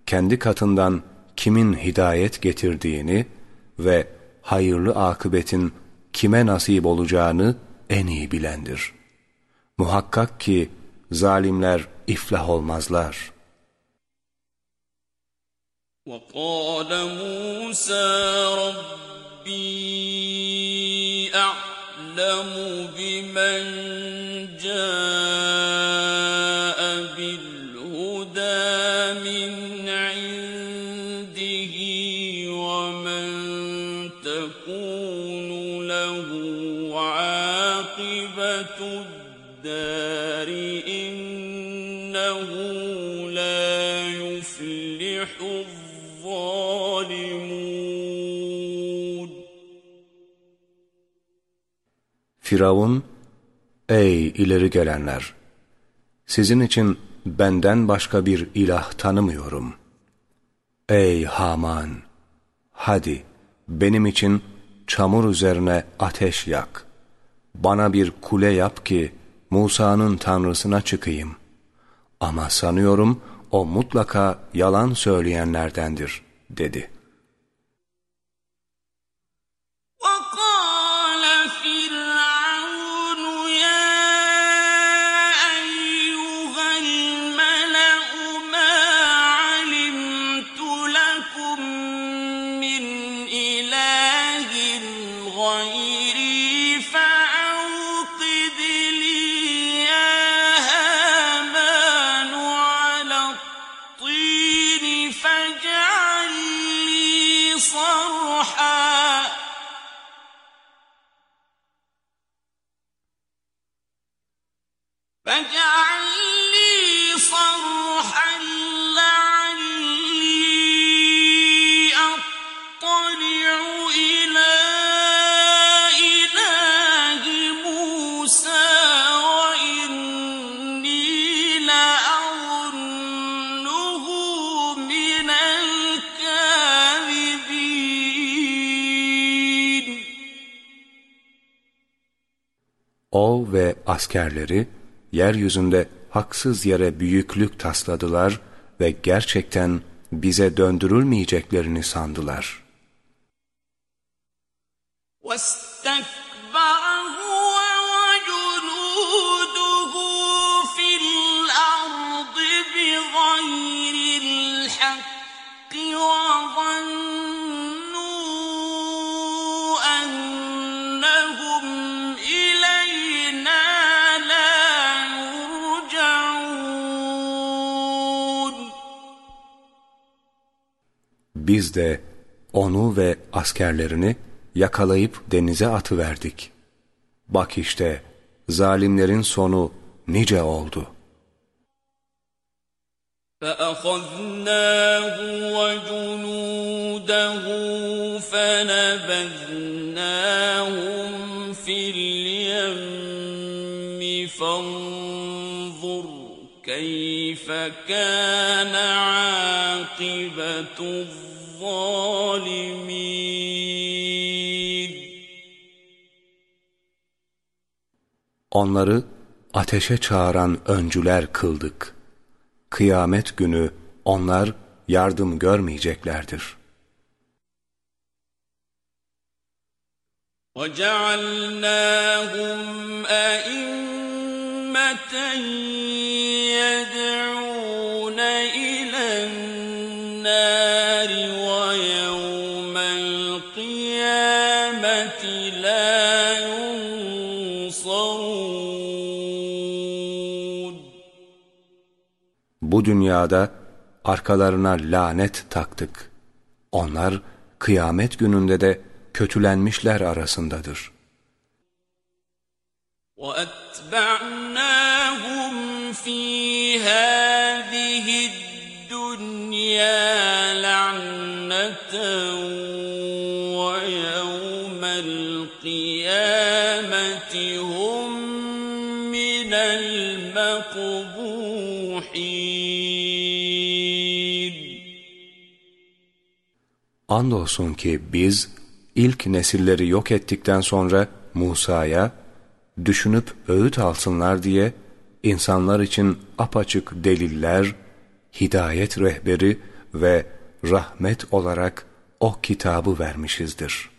kendi katından kimin hidayet getirdiğini ve hayırlı akıbetin kime nasip olacağını en iyi bilendir. Muhakkak ki zalimler iflah olmazlar. وَقَالَ مُوسَى رَبِّي أَعْلَمُ بِمَنْ جَاءَ Firavun, ey ileri gelenler! Sizin için benden başka bir ilah tanımıyorum. Ey Haman! Hadi benim için çamur üzerine ateş yak. Bana bir kule yap ki Musa'nın tanrısına çıkayım. Ama sanıyorum o mutlaka yalan söyleyenlerdendir, dedi.'' فاجعل لي صرحا لعلي أطلع إلى إله موسى وإني لأظنه من الكاذبين. O ve askerleri yeryüzünde haksız yere büyüklük tasladılar ve gerçekten bize döndürülmeyeceklerini sandılar. وَاسْتَكْبِرُوا Biz de onu ve askerlerini yakalayıp denize atıverdik. Bak işte zalimlerin sonu nice oldu. فأخذناه وجنوده فنبذناهم في اليم فانظر كيف كان عاقبة الظالمين Onları ateşe çağıran öncüler kıldık. Kıyamet günü onlar yardım görmeyeceklerdir. وجعلناهم أئمة يدعون Bu dünyada arkalarına lanet taktık. Onlar kıyamet gününde de kötülenmişler arasındadır. وأتبعناهم في هذه الدنيا لعنة ويوم القيامة هم من المقبوحين Andolsun ki biz ilk nesilleri yok ettikten sonra Musa'ya düşünüp öğüt alsınlar diye insanlar için apaçık deliller, hidayet rehberi ve rahmet olarak o kitabı vermişizdir.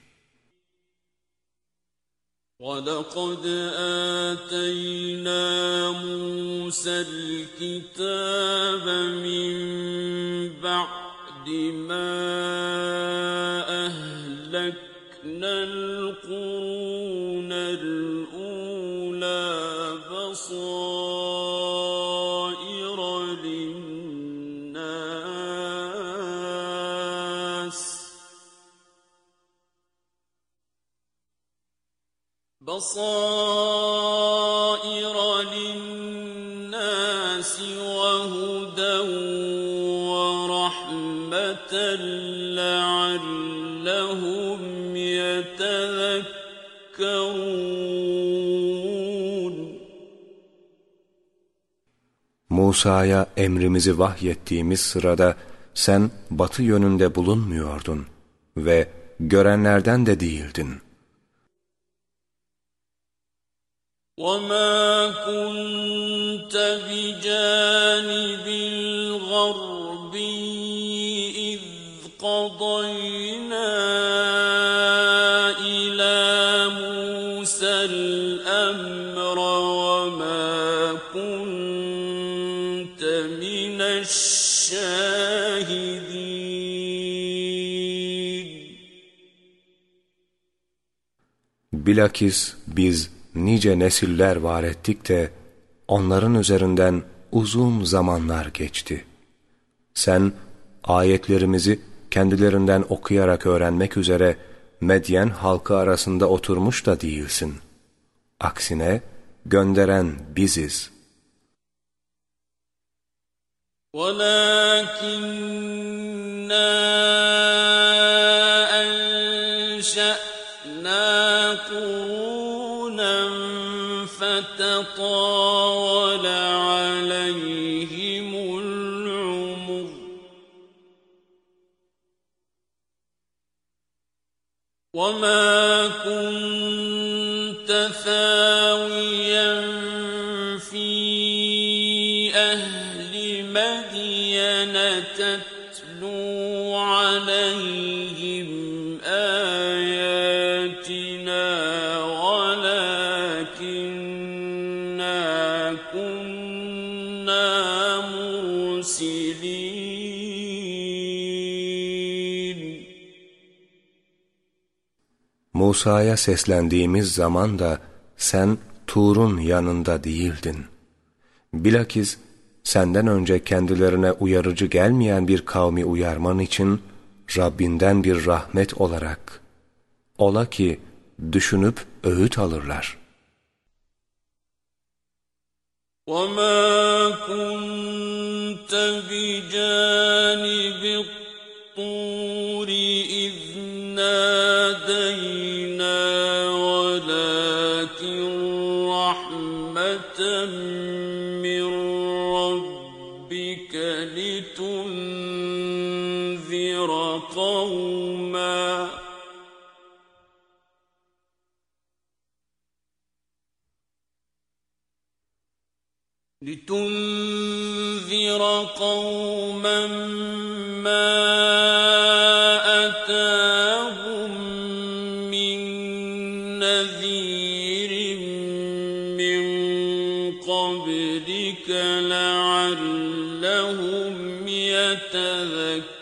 وَلَقَدْ آتَيْنَا مُوسَى الْكِتَابَ مِنْ بَعْدِ مَا أَهْلَكْنَا الْقُرُونَ الْأُولَى بَصَائِرَ لِلنَّاسِ بصائر Musa'ya emrimizi vahyettiğimiz sırada sen batı yönünde bulunmuyordun ve görenlerden de değildin. وما كنت بجانب الغربي إذ قضينا Bilakis biz nice nesiller var ettik de onların üzerinden uzun zamanlar geçti. Sen ayetlerimizi kendilerinden okuyarak öğrenmek üzere Medyen halkı arasında oturmuş da değilsin. Aksine gönderen biziz. ولكننا فتطاول عليهم العمر. وما كنت ثاويا في أهل مدين تتلو عليهم Musa'ya seslendiğimiz zaman da sen Tur'un yanında değildin. Bilakis senden önce kendilerine uyarıcı gelmeyen bir kavmi uyarman için Rabbinden bir rahmet olarak ola ki düşünüp öğüt alırlar. وَمَا كُنْتَ بِجَانِبِ الطُّورِ إِذْ نَادَيْنَا لتنذر قوما ما أتاهم من نذير من قبلك لعلهم يتذكرون.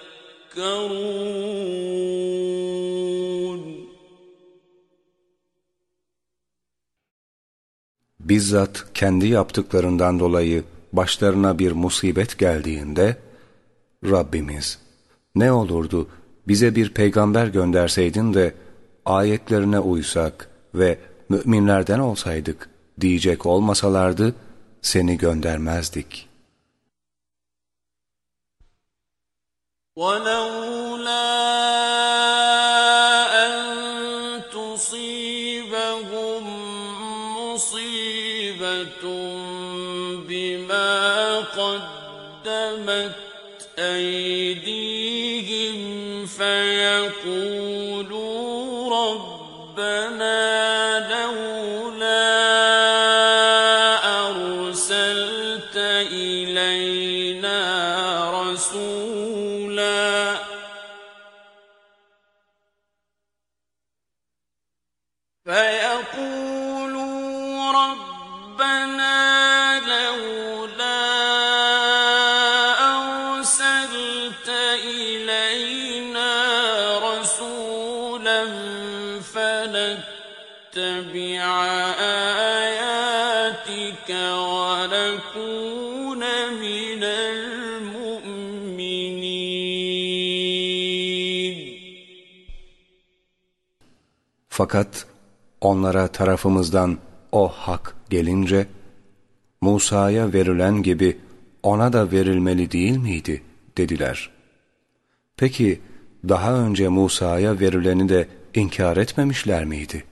Bizzat kendi yaptıklarından dolayı başlarına bir musibet geldiğinde, Rabbimiz ne olurdu bize bir peygamber gönderseydin de ayetlerine uysak ve müminlerden olsaydık diyecek olmasalardı seni göndermezdik. ولولا Fakat onlara tarafımızdan o hak gelince, Musa'ya verilen gibi ona da verilmeli değil miydi? dediler. Peki daha önce Musa'ya verileni de inkar etmemişler miydi?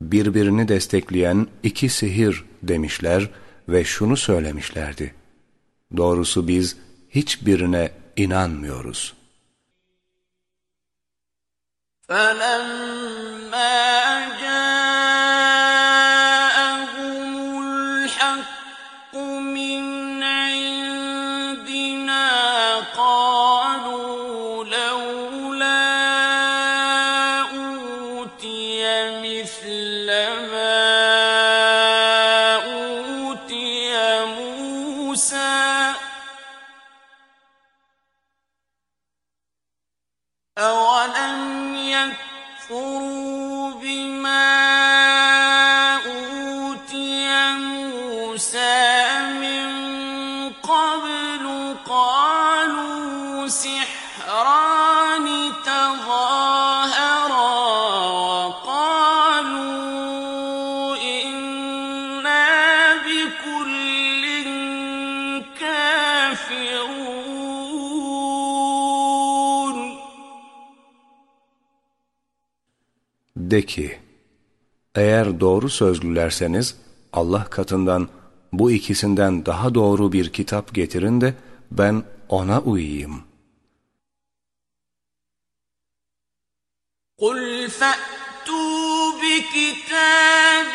Birbirini destekleyen iki sihir demişler ve şunu söylemişlerdi. Doğrusu biz hiçbirine inanmıyoruz.'' فلما De ki, eğer doğru sözlülerseniz Allah katından bu ikisinden daha doğru bir kitap getirin de ben ona uyayım. قل فأتوا بكتاب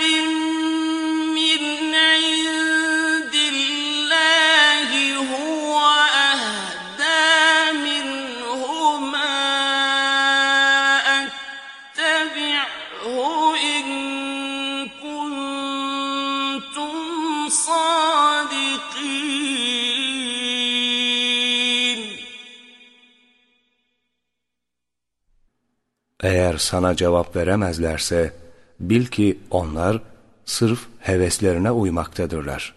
Eğer sana cevap veremezlerse, bil ki onlar sırf heveslerine uymaktadırlar.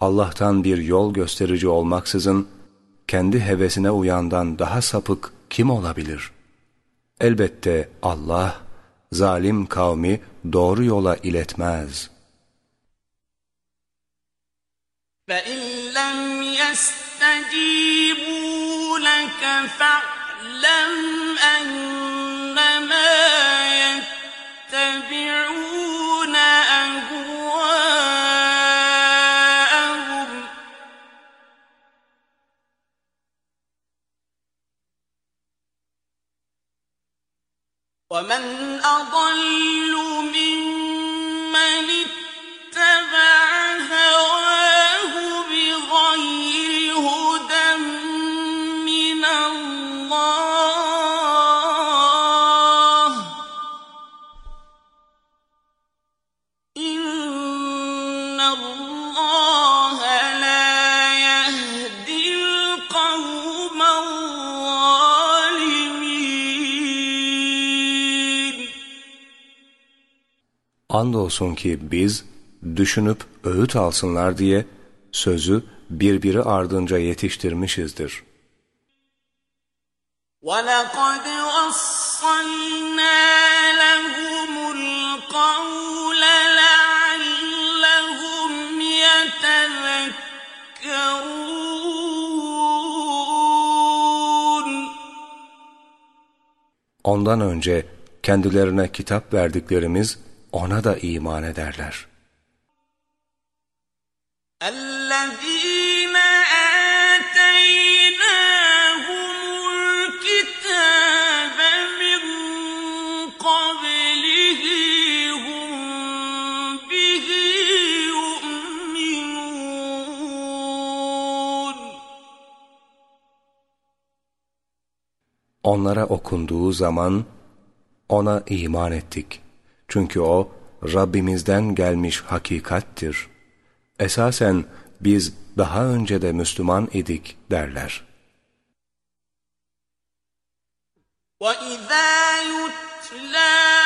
Allah'tan bir yol gösterici olmaksızın, kendi hevesine uyandan daha sapık kim olabilir? Elbette Allah, zalim kavmi doğru yola iletmez. فَاِنْ لَمْ يَسْتَجِيبُوا لَكَ فَاعْلَمْ أَنَّمَا يَتَّبِعُونَ أَهْوَاءَهُمْ وَمَنْ أَضَلُّ مِمَّنِ Andolsun ki biz düşünüp öğüt alsınlar diye sözü birbiri ardınca yetiştirmişizdir. وَلَقَدْ وَصَّلْنَا لَهُمُ الْقَوْلَ لَعَلَّهُمْ يَتَذَكَّرُونَ Ondan önce kendilerine kitap verdiklerimiz ona da iman ederler. الَّذِينَ آتَيْنَاهُمُ الْكِتَابَ مِن قَبْلِهِ هُم بِهِ يُؤْمِنُونَ Onlara okunduğu zaman ona iman ettik. Çünkü o Rabbimizden gelmiş hakikattir. Esasen biz daha önce de Müslüman idik derler. وَإِذَا يُتْلَىٰ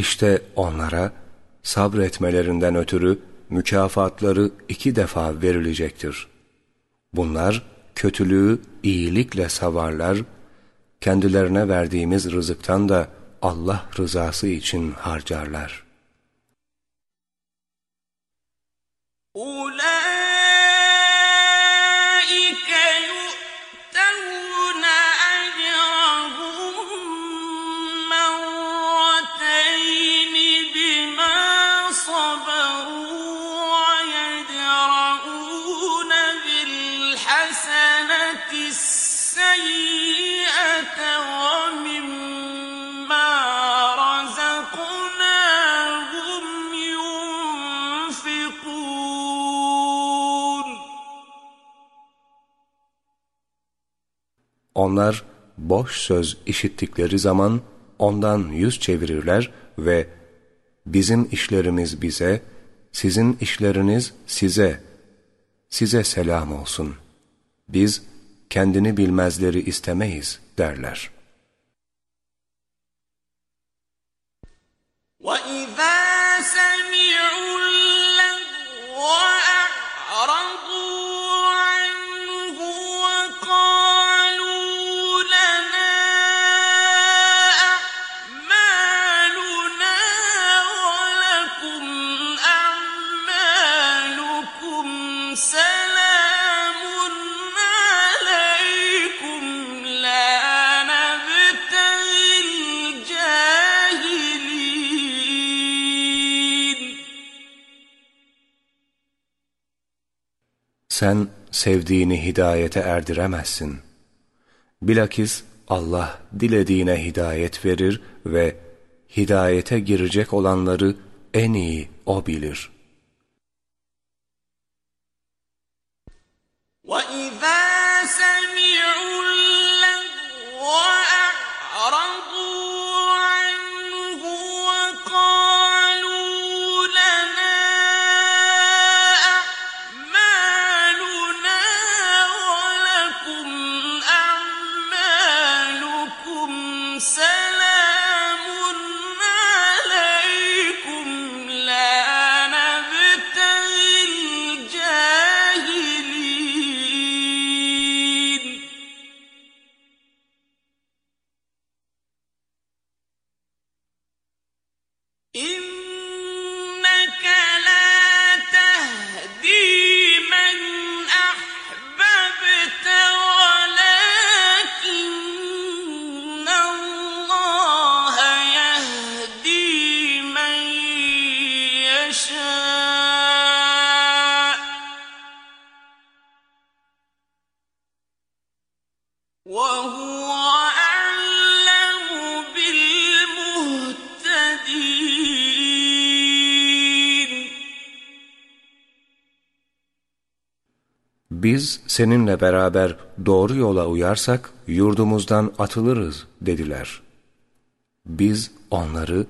İşte onlara sabretmelerinden ötürü mükafatları iki defa verilecektir. Bunlar kötülüğü iyilikle savarlar, kendilerine verdiğimiz rızıktan da Allah rızası için harcarlar. Ula Onlar boş söz işittikleri zaman ondan yüz çevirirler ve bizim işlerimiz bize, sizin işleriniz size, size selam olsun. Biz kendini bilmezleri istemeyiz derler. وَإِذَا Sen sevdiğini hidayete erdiremezsin. Bilakis Allah dilediğine hidayet verir ve hidayete girecek olanları en iyi O bilir. وَإِذَا seninle beraber doğru yola uyarsak yurdumuzdan atılırız dediler. Biz onları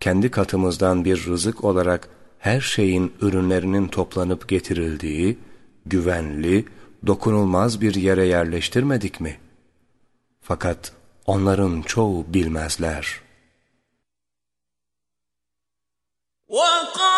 kendi katımızdan bir rızık olarak her şeyin ürünlerinin toplanıp getirildiği, güvenli, dokunulmaz bir yere yerleştirmedik mi? Fakat onların çoğu bilmezler. وَقَالُوا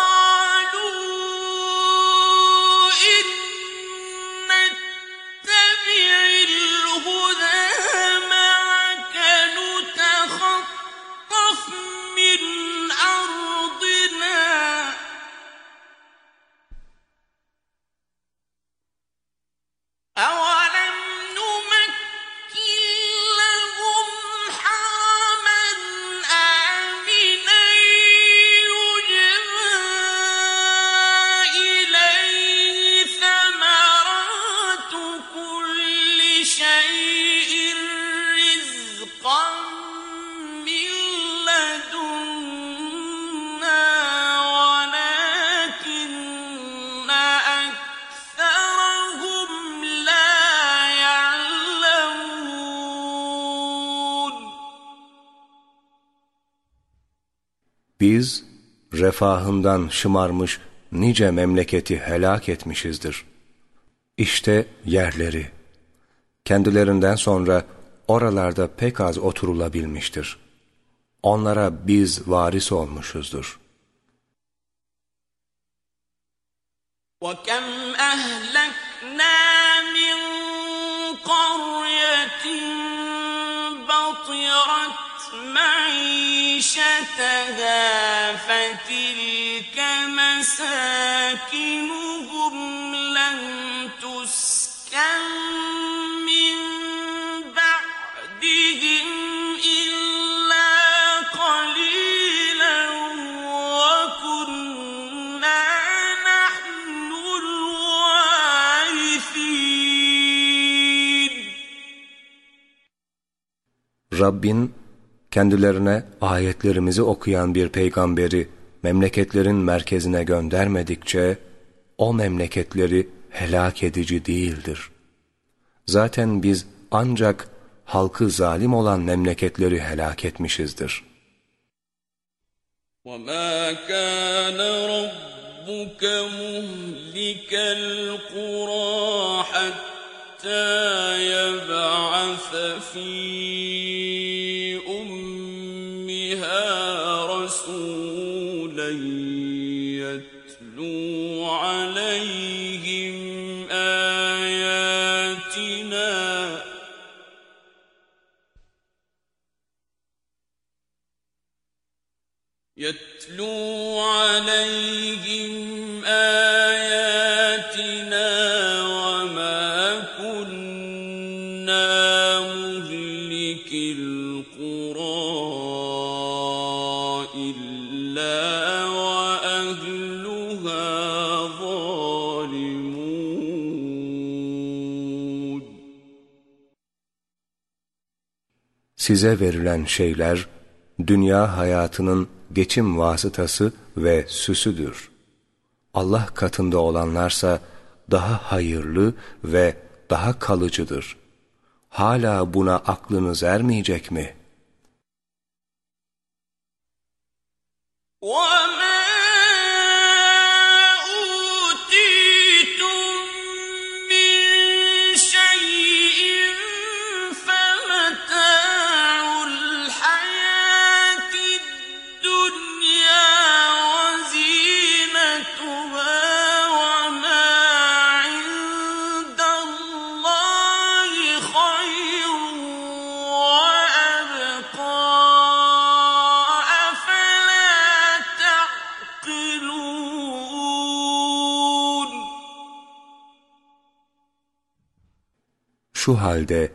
refahından şımarmış nice memleketi helak etmişizdir. İşte yerleri. Kendilerinden sonra oralarda pek az oturulabilmiştir. Onlara biz varis olmuşuzdur. وَكَمْ أَهْلَكْنَا مِن قَرْيَةٍ بَطِرَتْ مَعِيشَتَهَا فَتِلْكَ مَسَاكِنُهُمْ لَمْ تُسْكَن مِّن بَعْدِهِمْ إِلَّا قَلِيلًا وَكُنَّا نَحْنُ الْوَارِثِينَ. Rabbin kendilerine ayetlerimizi okuyan bir peygamberi memleketlerin merkezine göndermedikçe o memleketleri helak edici değildir. Zaten biz ancak halkı zalim olan memleketleri helak etmişizdir. وما كان ربك مهلك القرى حتى يبعث في أمها رسولا يتلو عليهم آياتنا. يتلو عليهم آياتنا. size verilen şeyler, dünya hayatının geçim vasıtası ve süsüdür. Allah katında olanlarsa daha hayırlı ve daha kalıcıdır. Hala buna aklınız ermeyecek mi? وَمَا Şu halde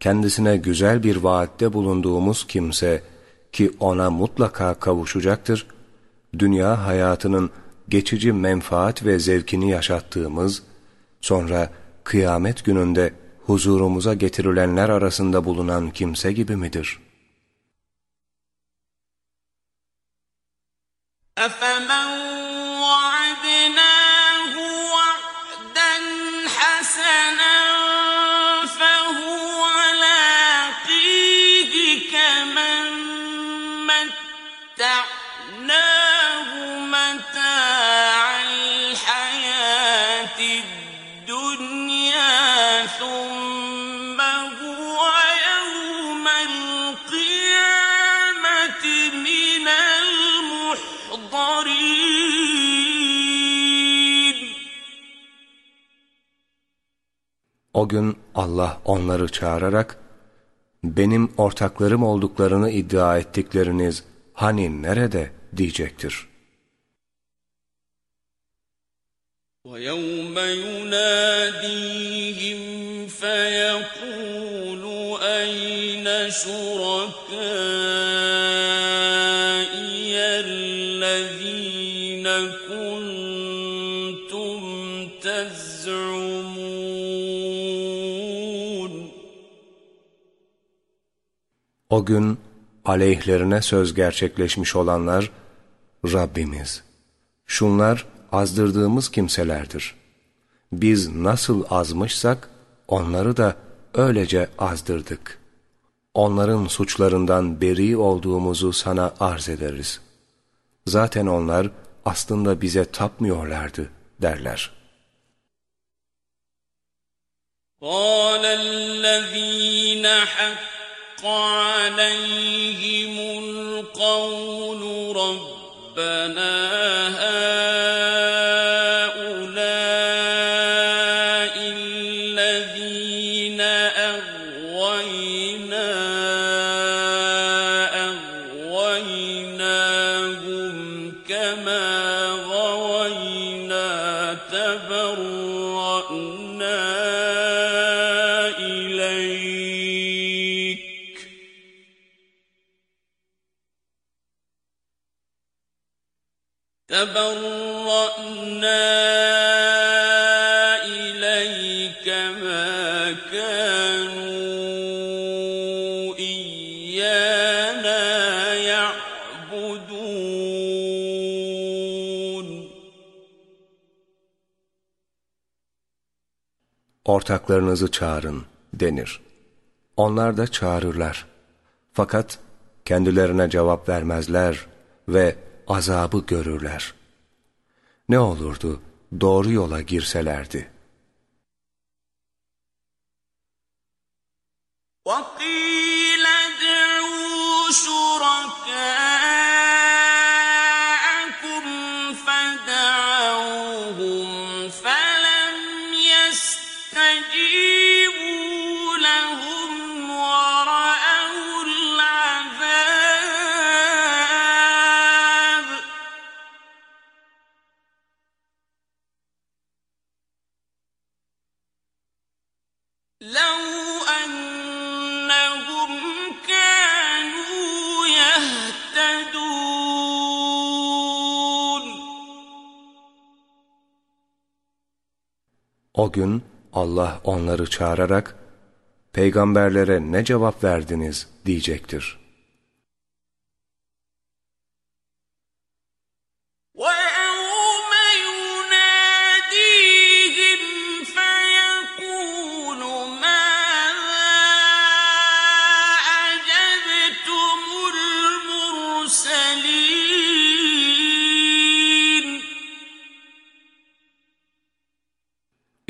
kendisine güzel bir vaatte bulunduğumuz kimse ki ona mutlaka kavuşacaktır, dünya hayatının geçici menfaat ve zevkini yaşattığımız, sonra kıyamet gününde huzurumuza getirilenler arasında bulunan kimse gibi midir? O gün Allah onları çağırarak, benim ortaklarım olduklarını iddia ettikleriniz hani nerede diyecektir. وَيَوْمَ يُنَادِيهِمْ فَيَقُولُ أَيْنَ شُرَكَائِيَ O gün aleyhlerine söz gerçekleşmiş olanlar, Rabbimiz, şunlar azdırdığımız kimselerdir. Biz nasıl azmışsak, onları da öylece azdırdık. Onların suçlarından beri olduğumuzu sana arz ederiz. Zaten onlar aslında bize tapmıyorlardı derler. قال الذين حق عليهم القول ربنا هؤلاء تبرأنا إليك ما كانوا إيانا يعبدون Ortaklarınızı çağırın denir. Onlar da çağırırlar. Fakat kendilerine cevap vermezler ve azabı görürler. Ne olurdu doğru yola girselerdi. وقيل O gün Allah onları çağırarak, peygamberlere ne cevap verdiniz diyecektir.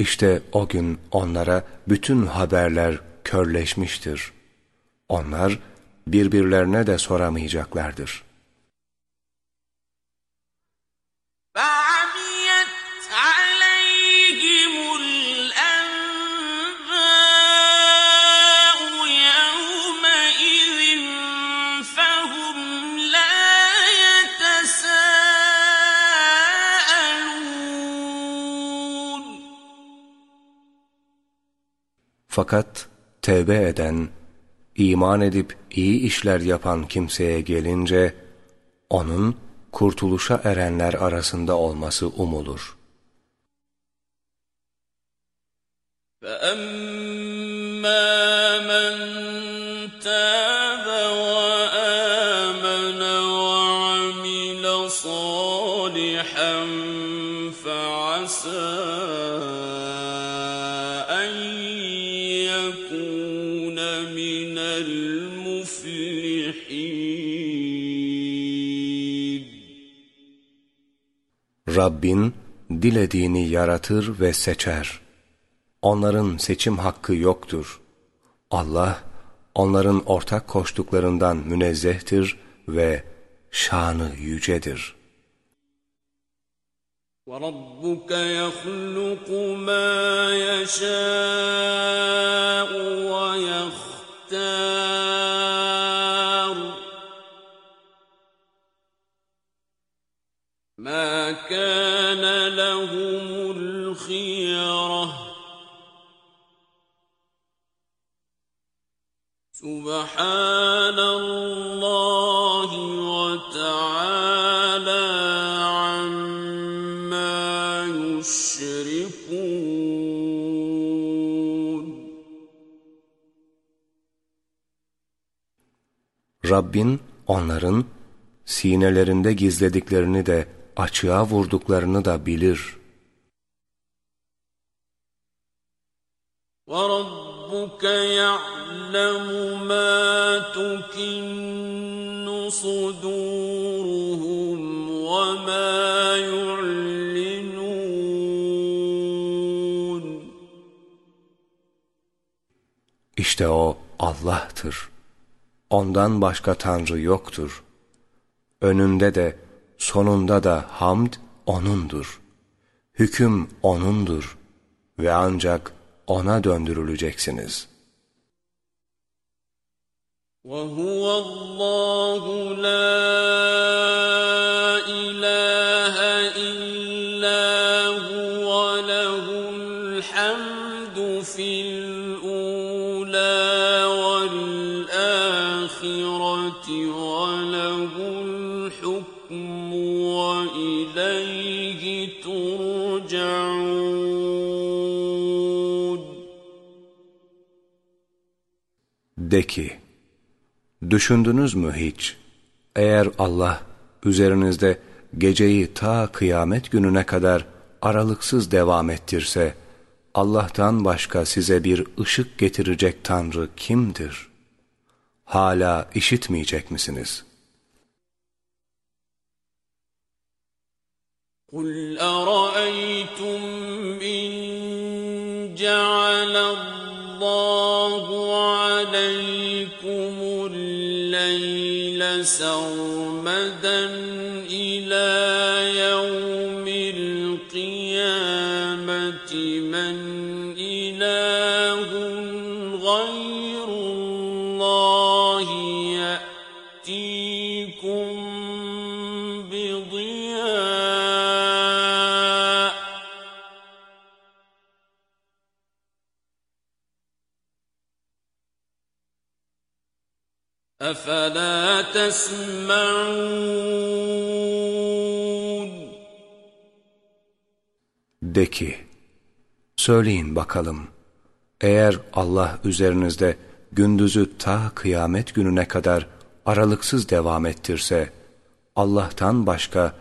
İşte o gün onlara bütün haberler körleşmiştir. Onlar birbirlerine de soramayacaklardır. Fakat tevbe eden, iman edip iyi işler yapan kimseye gelince, onun kurtuluşa erenler arasında olması umulur. فَأَمَّا مَنْ تَابَ Rabbin dilediğini yaratır ve seçer. Onların seçim hakkı yoktur. Allah onların ortak koştuklarından münezzehtir ve şanı yücedir. وَرَبُّكَ يَخْلُقُ مَا يَشَاءُ وَيَخْتَارُ ما كان لهم الخيرة سبحان الله وتعالى عما يشركون Rabbin onların sinelerinde gizlediklerini de açığa vurduklarını da bilir. وَرَبُّكَ يَعْلَمُ مَا تُكِنُّ صُدُورُهُمْ وَمَا يُعْلِنُونَ İşte o Allah'tır. Ondan başka Tanrı yoktur. Önünde de sonunda da hamd O'nundur. Hüküm O'nundur ve ancak O'na döndürüleceksiniz. وَهُوَ اللّٰهُ لَا إِلَٰهَ De ki, düşündünüz mü hiç? Eğer Allah üzerinizde geceyi ta kıyamet gününe kadar aralıksız devam ettirse, Allah'tan başka size bir ışık getirecek Tanrı kimdir? Hala işitmeyecek misiniz?'' قل أرأيتم إن جعل الله سرمدا أفلا تسمعون De ki, söyleyin bakalım, Eğer Allah üzerinizde gündüzü ta kıyamet gününe kadar aralıksız devam ettirse, Allah'tan başka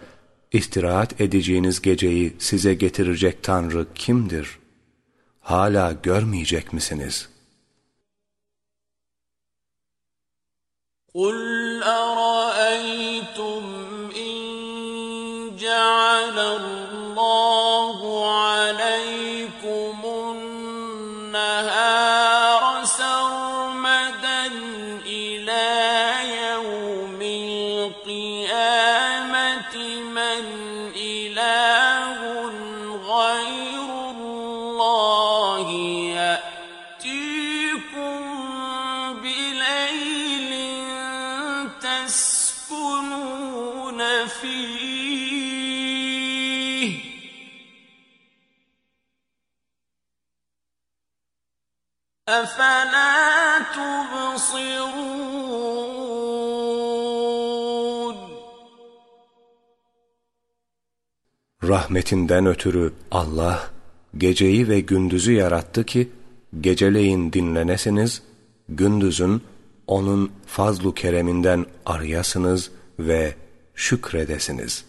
istirahat edeceğiniz geceyi size getirecek Tanrı kimdir? Hala görmeyecek misiniz? قُلْ أَرَأَيْتُمْ إِنْ جَعَلَ اللَّهُ Rahmetinden ötürü Allah geceyi ve gündüzü yarattı ki geceleyin dinlenesiniz, gündüzün onun fazlu kereminden arayasınız ve şükredesiniz.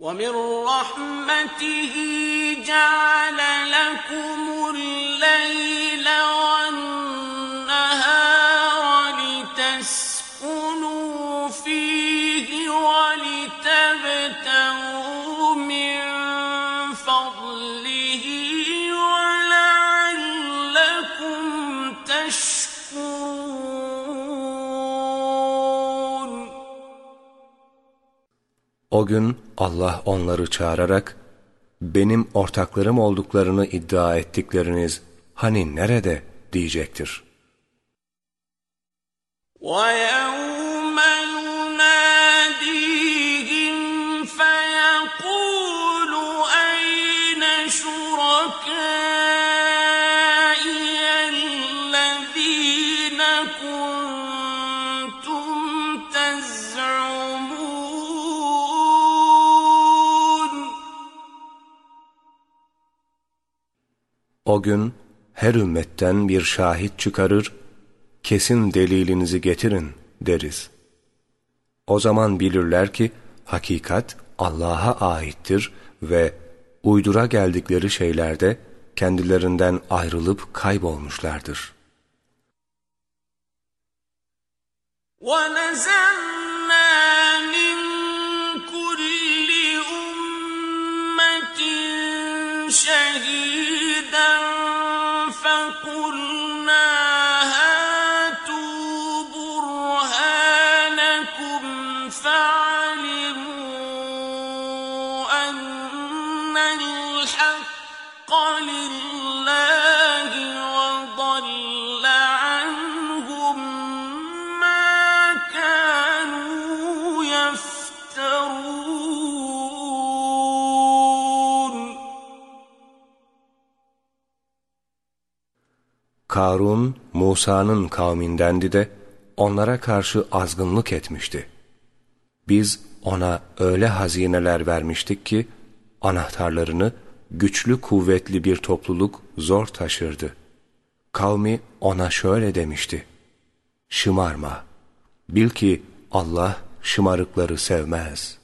وَمِن رَّحْمَتِهِ جَعَلَ لَكُمُ O gün Allah onları çağırarak, benim ortaklarım olduklarını iddia ettikleriniz hani nerede diyecektir. وَيَوْمَ O gün her ümmetten bir şahit çıkarır, kesin delilinizi getirin deriz. O zaman bilirler ki hakikat Allah'a aittir ve uydura geldikleri şeylerde kendilerinden ayrılıp kaybolmuşlardır. وَنَزَعْنَا مِن كُلِّ أُمَّةٍ شَهِيدًا Karun, Musa'nın kavmindendi de onlara karşı azgınlık etmişti. Biz ona öyle hazineler vermiştik ki anahtarlarını güçlü kuvvetli bir topluluk zor taşırdı. Kavmi ona şöyle demişti. Şımarma. Bil ki Allah şımarıkları sevmez.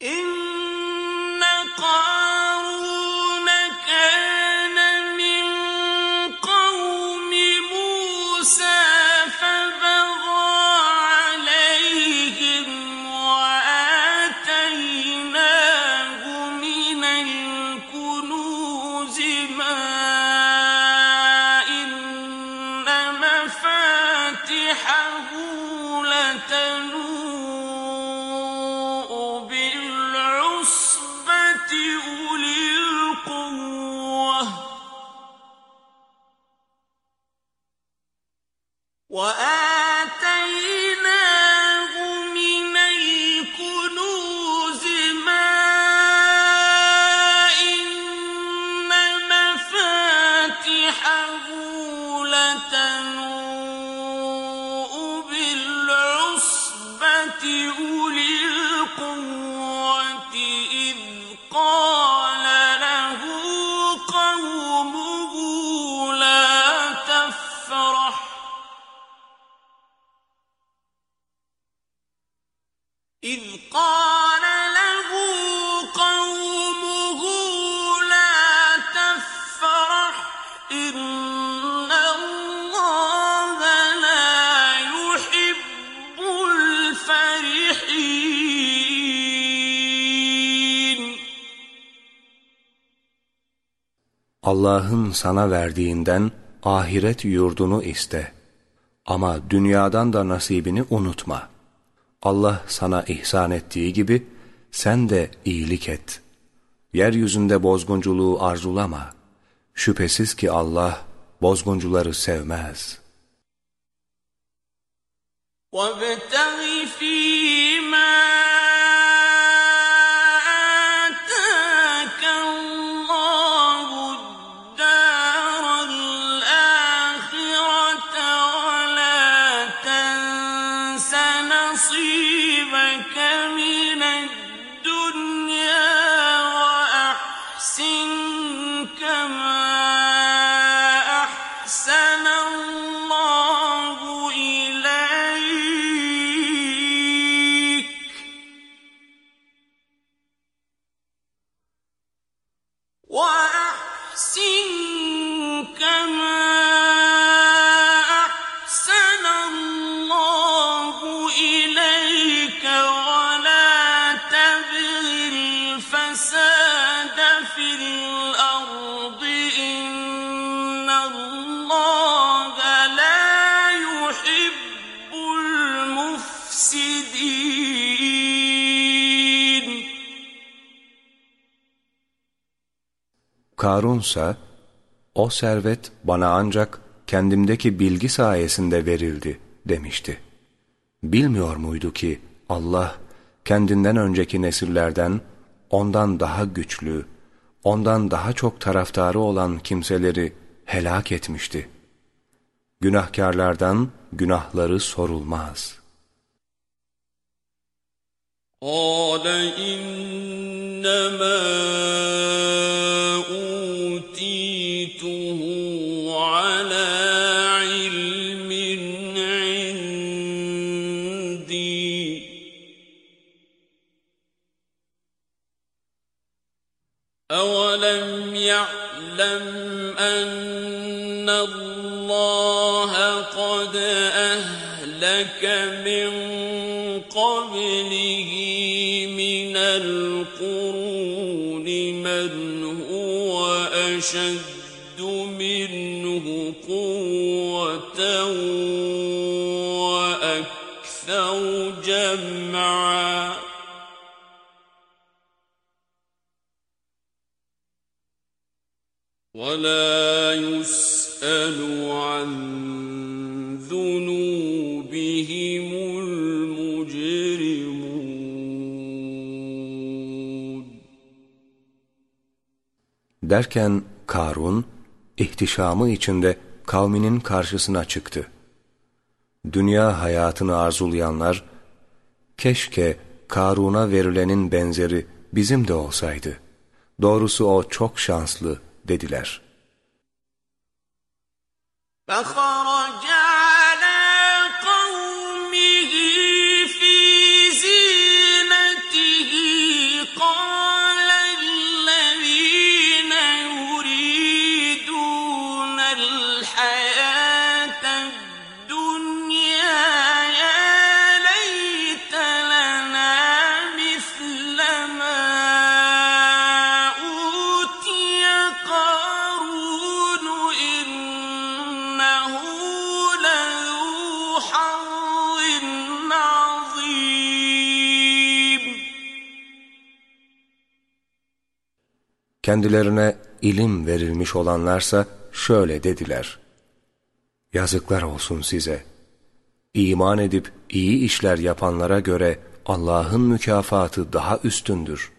إِنَّ وَآتَيْنَاهُ Allah'ın sana verdiğinden ahiret yurdunu iste. Ama dünyadan da nasibini unutma. Allah sana ihsan ettiği gibi sen de iyilik et. Yeryüzünde bozgunculuğu arzulama. Şüphesiz ki Allah bozguncuları sevmez. وابتغ فيما آتاك Karunsa, o servet bana ancak kendimdeki bilgi sayesinde verildi demişti. Bilmiyor muydu ki Allah kendinden önceki nesillerden ondan daha güçlü, ondan daha çok taraftarı olan kimseleri helak etmişti. Günahkarlardan günahları sorulmaz.'' قال إنما يعلم أن الله قد أهلك من قبله من القرون من هو أشد منه قوة ولا يسأل عن ذنوبهم المجرمون Derken Karun, ihtişamı içinde kavminin karşısına çıktı. Dünya hayatını arzulayanlar, keşke Karun'a verilenin benzeri bizim de olsaydı. Doğrusu o çok şanslı dediler. فخرج Kendilerine ilim verilmiş olanlarsa şöyle dediler. Yazıklar olsun size. İman edip iyi işler yapanlara göre Allah'ın mükafatı daha üstündür.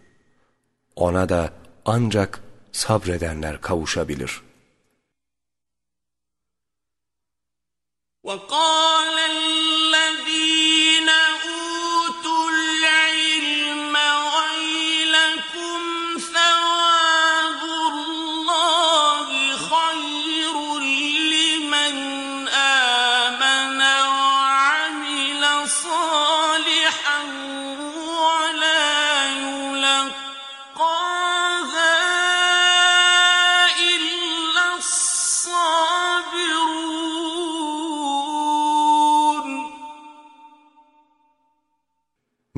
Ona da ancak sabredenler kavuşabilir. وقال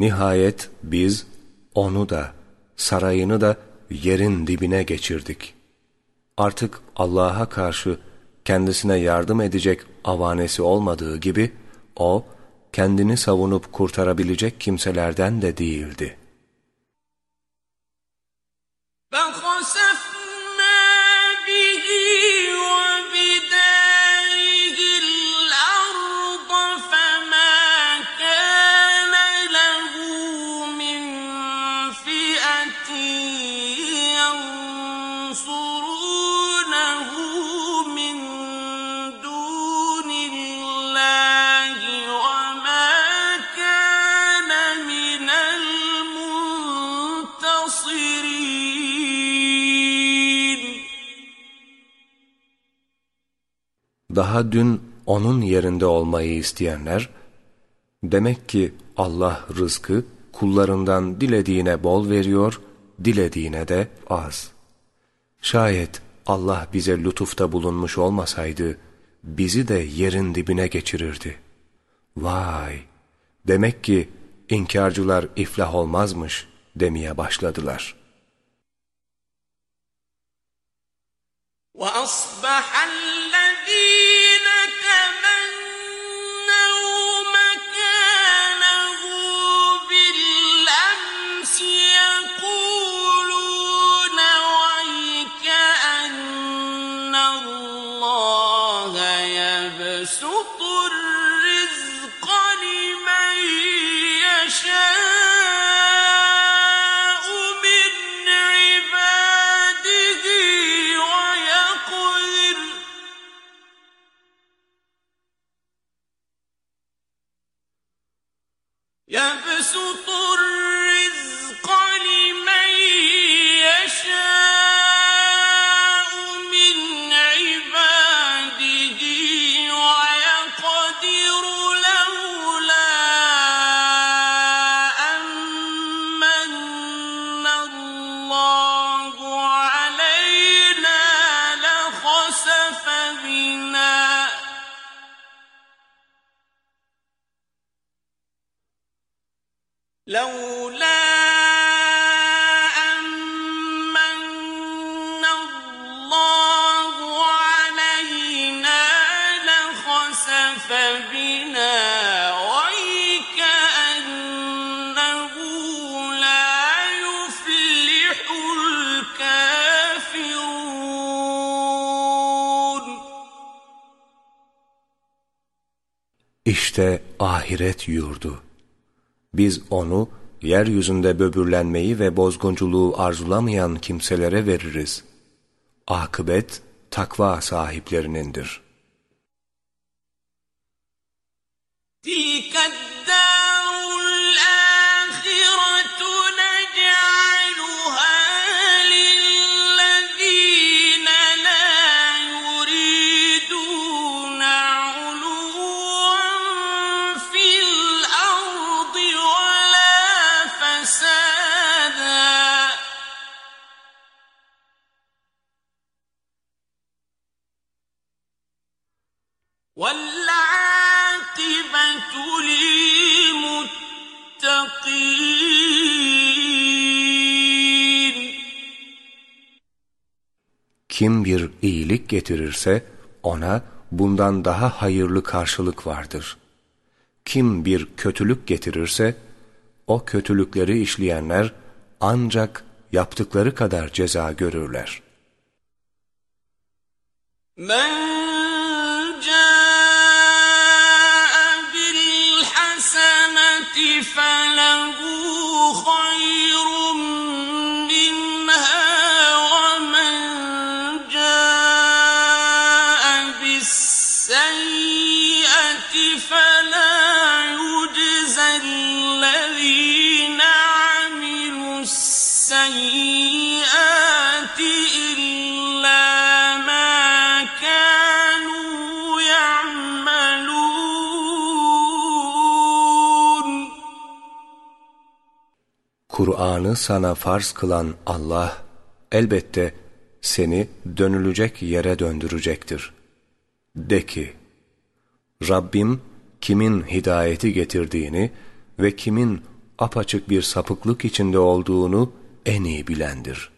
Nihayet biz onu da, sarayını da yerin dibine geçirdik. Artık Allah'a karşı kendisine yardım edecek avanesi olmadığı gibi, o, kendini savunup kurtarabilecek kimselerden de değildi. Daha dün onun yerinde olmayı isteyenler, demek ki Allah rızkı kullarından dilediğine bol veriyor, dilediğine de az. Şayet Allah bize lütufta bulunmuş olmasaydı, bizi de yerin dibine geçirirdi. Vay! Demek ki inkarcılar iflah olmazmış demeye başladılar. وأصبح الذين İşte ahiret yurdu. Biz onu yeryüzünde böbürlenmeyi ve bozgunculuğu arzulamayan kimselere veririz. Akıbet takva sahiplerinindir. Kim bir iyilik getirirse ona bundan daha hayırlı karşılık vardır. Kim bir kötülük getirirse o kötülükleri işleyenler ancak yaptıkları kadar ceza görürler. Men Kur'an'ı sana farz kılan Allah, elbette seni dönülecek yere döndürecektir. De ki, Rabbim kimin hidayeti getirdiğini ve kimin apaçık bir sapıklık içinde olduğunu en iyi bilendir.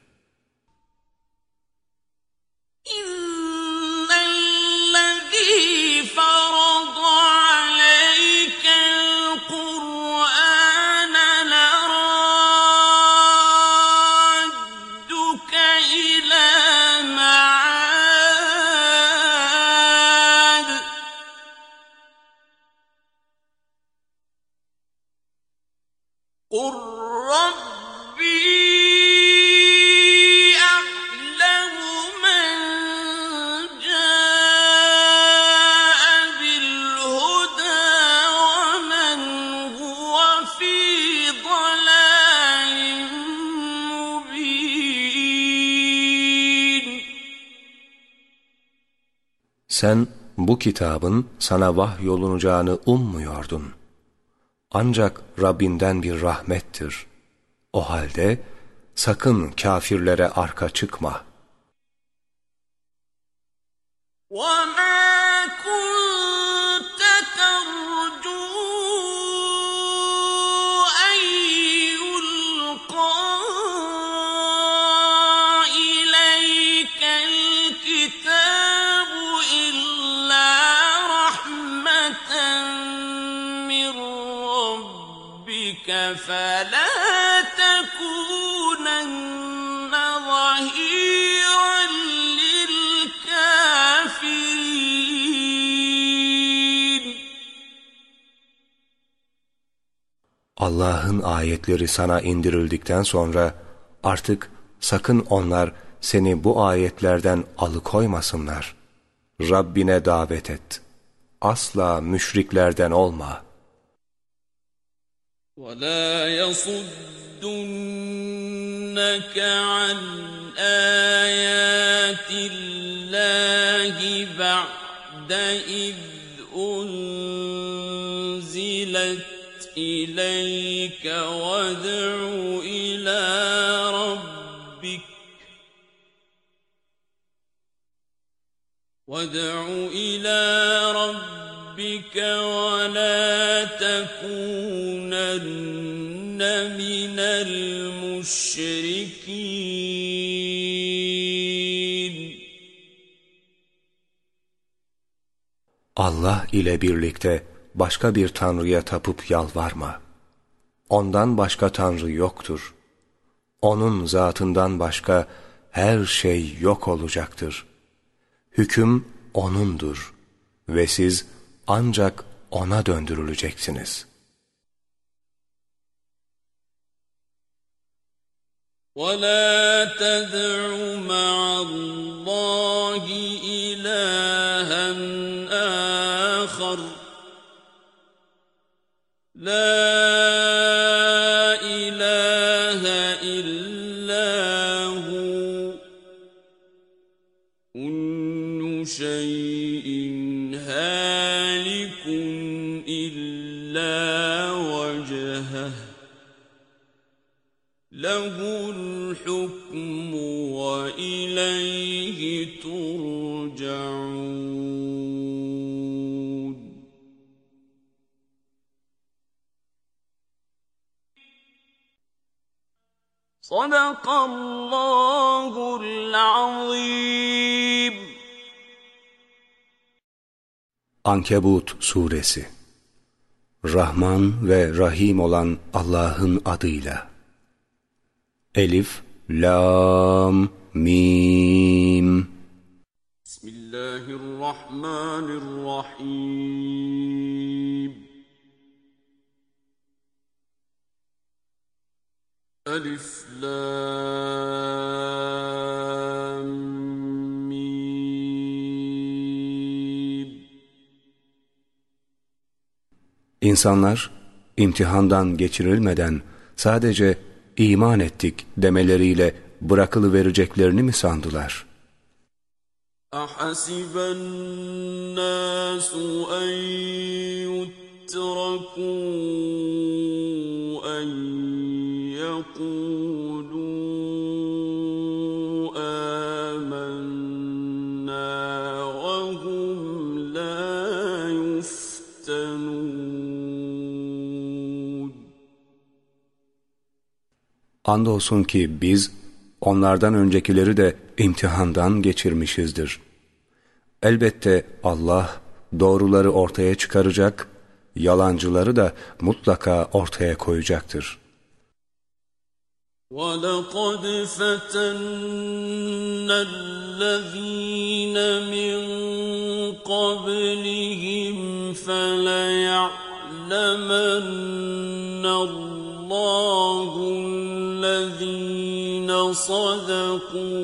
kitabın sana vahyolunacağını ummuyordun. Ancak Rabbinden bir rahmettir. O halde sakın kafirlere arka çıkma. وَمَا فلا تكونن ظهيرا للكافرين Allah'ın ayetleri sana indirildikten sonra artık sakın onlar seni bu ayetlerden alıkoymasınlar. Rabbine davet et. Asla müşriklerden olma.'' ولا يصدنك عن آيات الله بعد إذ أنزلت إليك وادع إلى ربك وادع إلى ربك ولا تكون من المشركين Allah ile birlikte başka bir tanrıya tapıp yalvarma. Ondan başka tanrı yoktur. Onun zatından başka her şey yok olacaktır. Hüküm O'nundur ve siz ancak O'na döndürüleceksiniz.'' ولا تدع مع الله إلها آخر لا Sadakallahul azim. Ankebut Suresi. Rahman ve Rahim olan Allah'ın adıyla Elif, Lam, Mim Bismillahirrahmanirrahim Elif, Lam, Mim. İnsanlar imtihandan geçirilmeden sadece iman ettik demeleriyle bırakılı vereceklerini mi sandılar? أحسب الناس أن يتركوا أن يقولوا Andolsun ki biz onlardan öncekileri de imtihandan geçirmişizdir. Elbette Allah doğruları ortaya çıkaracak, yalancıları da mutlaka ortaya koyacaktır. وَلَقَدْ فَتَنَّا الَّذ۪ينَ مِنْ قَبْلِهِمْ فَلَيَعْلَمَنَّ اللّٰهُ الَّذ۪ينَ صَدَقُوا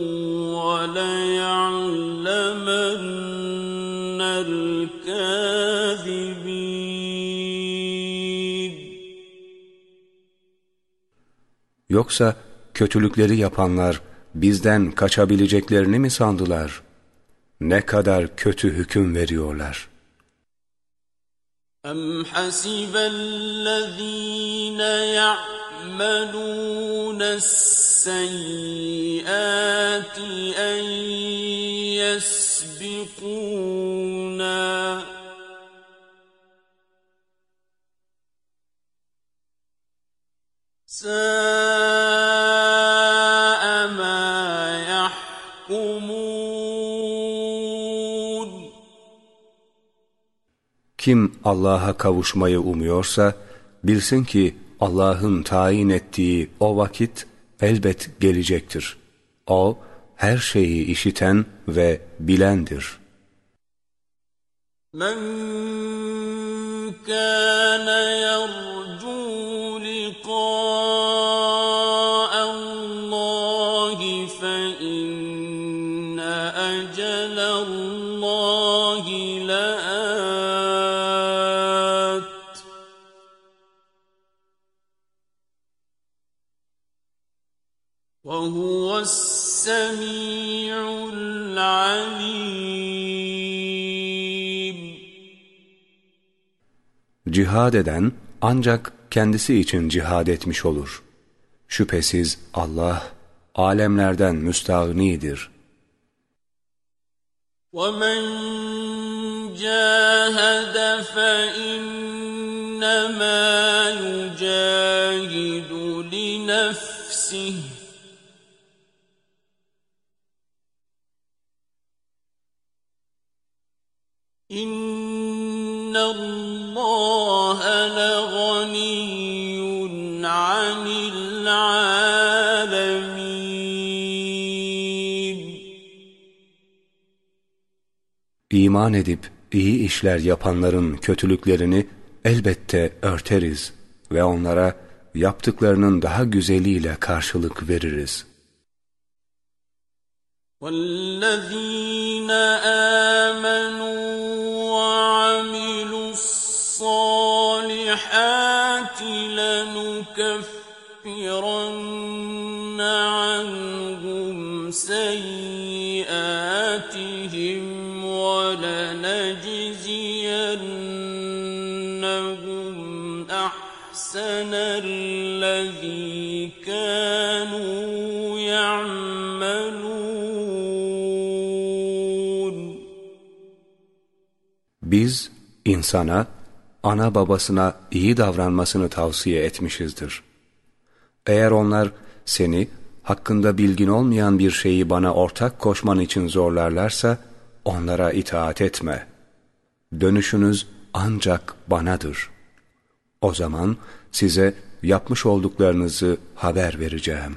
وَلَيَعْلَمَنَّ الْكَاذِبِينَ Yoksa kötülükleri yapanlar bizden kaçabileceklerini mi sandılar? Ne kadar kötü hüküm veriyorlar. أَمْ حَسِبَ الَّذ۪ينَ يَعْمَلُونَ السَّيِّئَاتِ أَنْ يَسْبِقُونَا سَاءَ مَا يَحْكُمُونَ Kim Allah'a kavuşmayı umuyorsa, bilsin ki Allah'ın tayin ettiği o vakit elbet gelecektir. O, her şeyi işiten ve bilendir. Men kâne yarrâ وهو السميع العليم Cihad eden ancak kendisi için cihad etmiş olur. Şüphesiz Allah, alemlerden müstağnidir. ومن جاهد فإنما يجاهد لنفسه إن الله لغني عن العالمين İman edip iyi işler yapanların kötülüklerini elbette örteriz ve onlara yaptıklarının daha güzeliyle karşılık veririz. والذين آمنوا وعملوا الصالحات لنكفرن عنهم سيئاتهم ولنجزينهم أحسن Biz insana, ana babasına iyi davranmasını tavsiye etmişizdir. Eğer onlar seni hakkında bilgin olmayan bir şeyi bana ortak koşman için zorlarlarsa, onlara itaat etme. Dönüşünüz ancak banadır. O zaman size yapmış olduklarınızı haber vereceğim.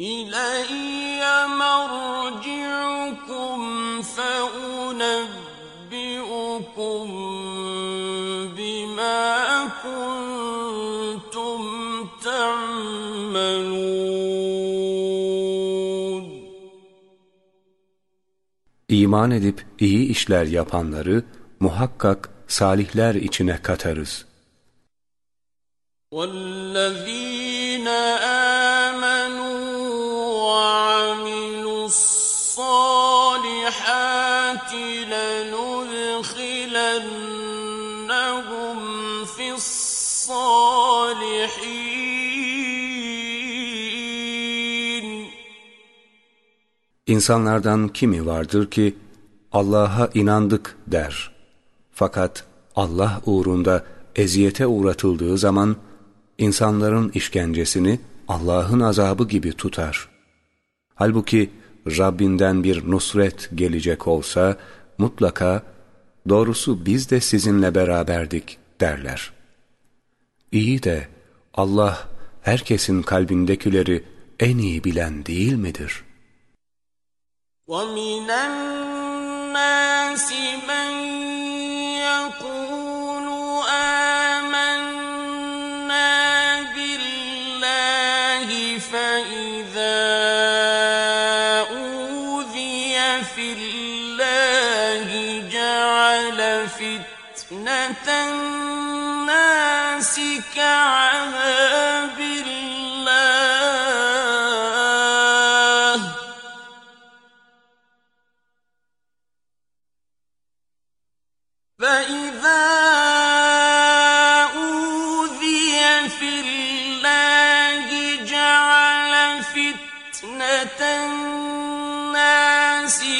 إلي مرجعكم فأنبئكم بما كنتم تعملون iman edip iyi işler yapanları muhakkak salihler içine katarız. وَالَّذ۪ينَ لَنُدْخِلَنَّهُمْ فِي الصَّالِحِينَ İnsanlardan kimi vardır ki Allah'a inandık der. Fakat Allah uğrunda eziyete uğratıldığı zaman insanların işkencesini Allah'ın azabı gibi tutar. Halbuki Rabbinden bir nusret gelecek olsa mutlaka doğrusu biz de sizinle beraberdik derler. İyi de Allah herkesin kalbindekileri en iyi bilen değil midir? وَمِنَ النَّاسِ مَن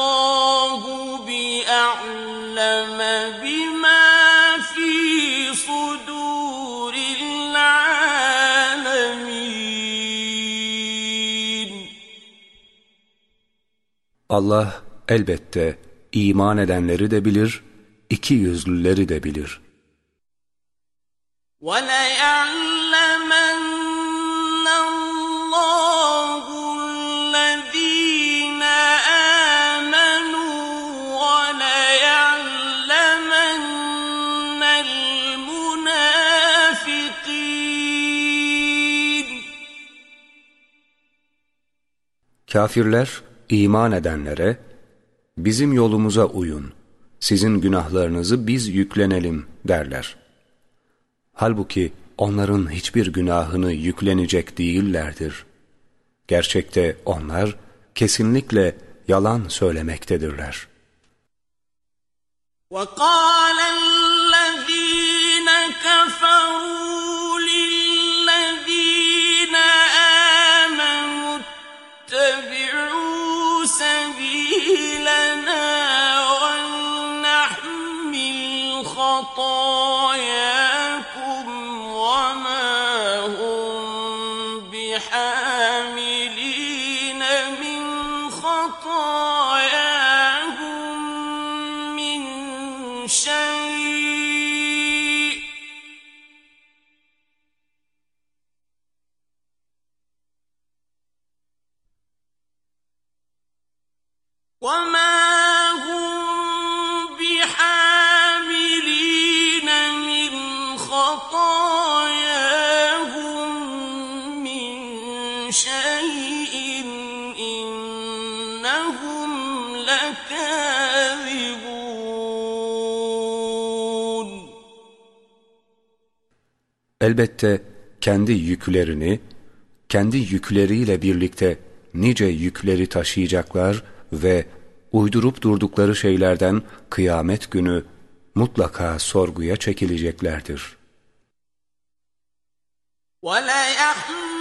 اللَّهُ بِأَعْلَمَ بِمَا فِي صُدُورِ الْعَالَمِينَ Allah elbette iman edenleri de bilir, iki yüzlüleri de bilir. وَلَيَعْلَمَنَّ Kafirler iman edenlere, bizim yolumuza uyun, sizin günahlarınızı biz yüklenelim derler. Halbuki onların hiçbir günahını yüklenecek değillerdir. Gerçekte onlar kesinlikle yalan söylemektedirler. وقال الذين كفروا Elbette kendi yüklerini, kendi yükleriyle birlikte nice yükleri taşıyacaklar ve uydurup durdukları şeylerden kıyamet günü mutlaka sorguya çekileceklerdir. وليحملن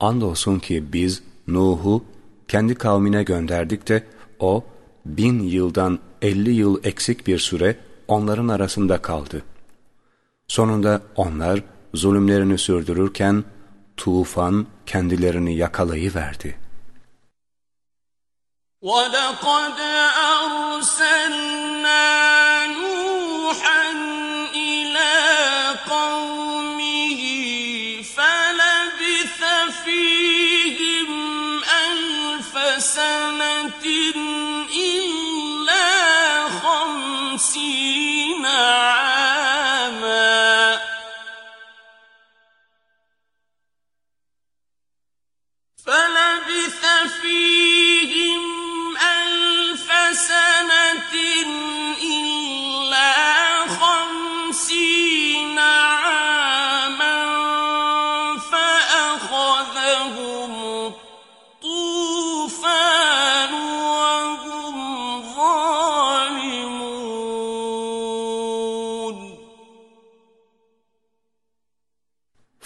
Andolsun ki biz Nuh'u kendi kavmine gönderdik de o bin yıldan elli yıl eksik bir süre onların arasında kaldı. Sonunda onlar zulümlerini sürdürürken tufan kendilerini yakalayıverdi. وَلَقَدْ أَرْسَلْنَا نُوحًا عَامًا. فَلَبِثَ فِيهِمْ أَلْفَ سَنَةٍ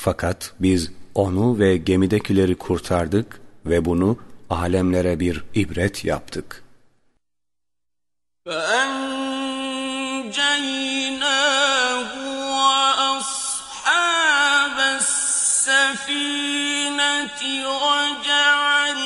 Fakat biz onu ve gemidekileri kurtardık ve bunu alemlere bir ibret yaptık. فأنجيناه وأصحاب السفينة وجعلناها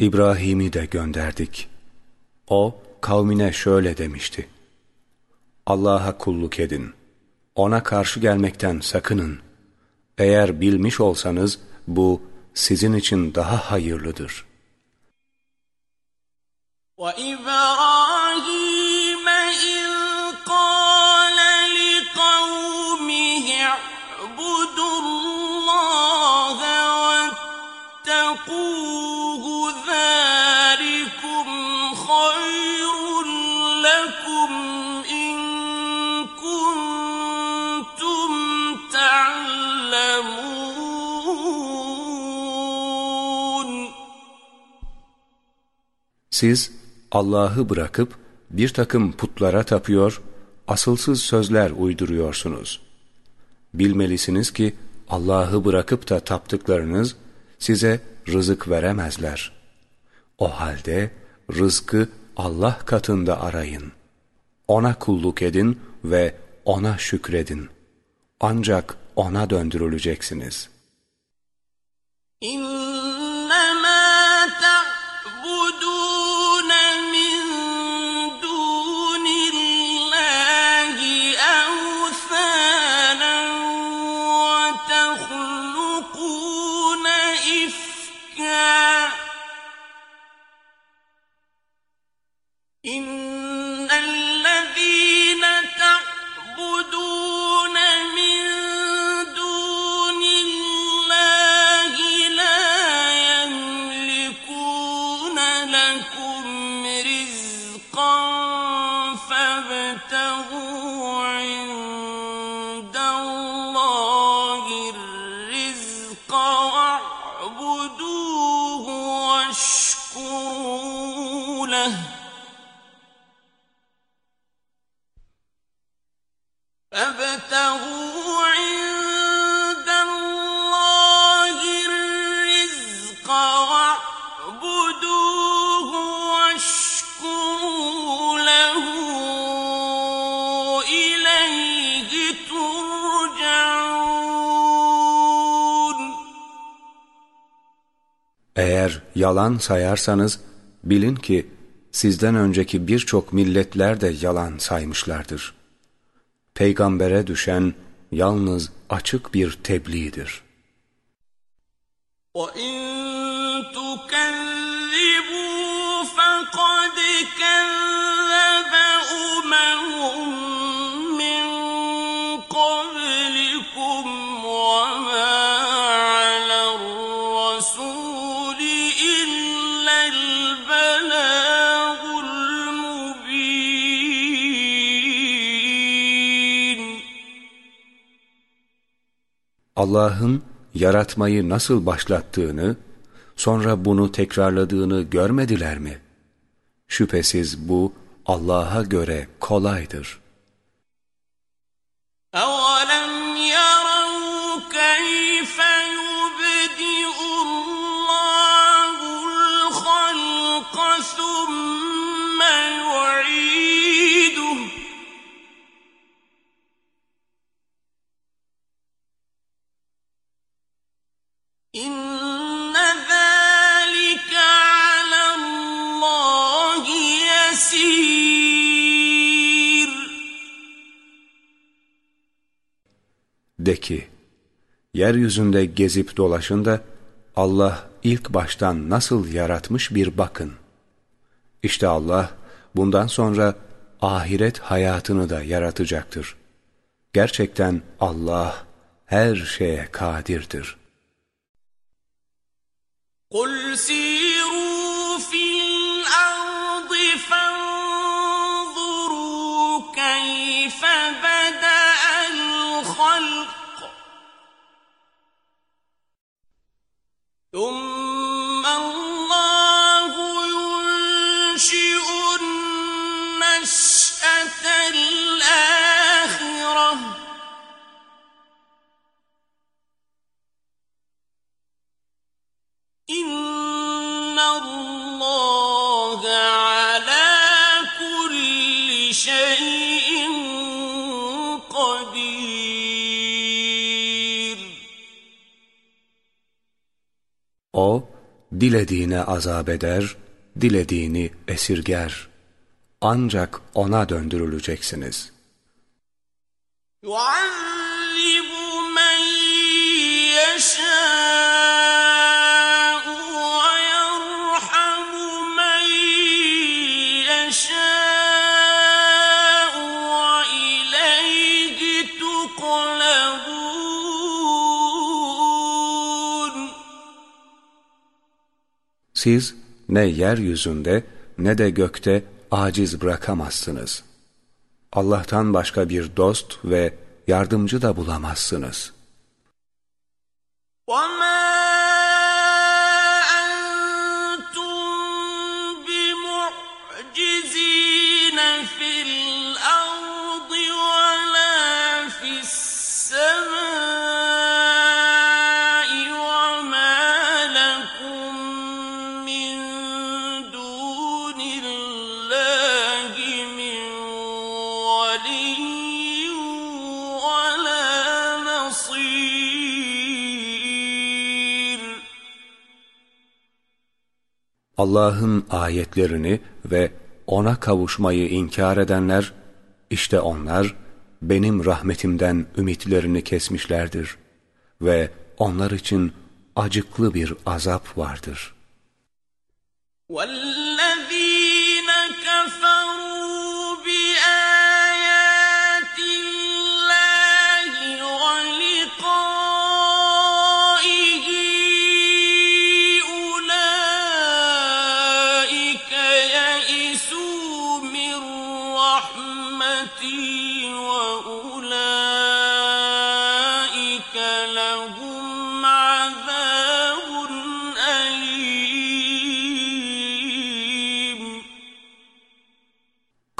İbrahim'i de gönderdik. O kavmine şöyle demişti. Allah'a kulluk edin. Ona karşı gelmekten sakının. Eğer bilmiş olsanız bu sizin için daha hayırlıdır. وإبراهيم Siz Allah'ı bırakıp bir takım putlara tapıyor, asılsız sözler uyduruyorsunuz. Bilmelisiniz ki Allah'ı bırakıp da taptıklarınız size rızık veremezler. O halde rızkı Allah katında arayın. Ona kulluk edin ve O'na şükredin. Ancak O'na döndürüleceksiniz. İn إن Eğer yalan sayarsanız bilin ki sizden önceki birçok milletler de yalan saymışlardır Peygambere düşen yalnız açık bir tebliğdir. وَإِن Allah'ın yaratmayı nasıl başlattığını, sonra bunu tekrarladığını görmediler mi? Şüphesiz bu Allah'a göre kolaydır. أَوَلَمْ De ki, yeryüzünde gezip dolaşın da Allah ilk baştan nasıl yaratmış bir bakın. İşte Allah bundan sonra ahiret hayatını da yaratacaktır. Gerçekten Allah her şeye kadirdir. قُلْ سِيرُوا فِي الْأَرْضِ فَانظُرُوا كَيْفَ ثُمَّ اللَّهُ يُنشِئُ النَّشْأَةَ الْآخِرَةَ. إِنَّ O, dilediğine azap eder, dilediğini esirger. Ancak O'na döndürüleceksiniz. Siz ne yeryüzünde ne de gökte aciz bırakamazsınız. Allah'tan başka bir dost ve yardımcı da bulamazsınız. وَمَا Allah'ın ayetlerini ve O'na kavuşmayı inkar edenler, işte onlar benim rahmetimden ümitlerini kesmişlerdir ve onlar için acıklı bir azap vardır. وَالَّذِينَ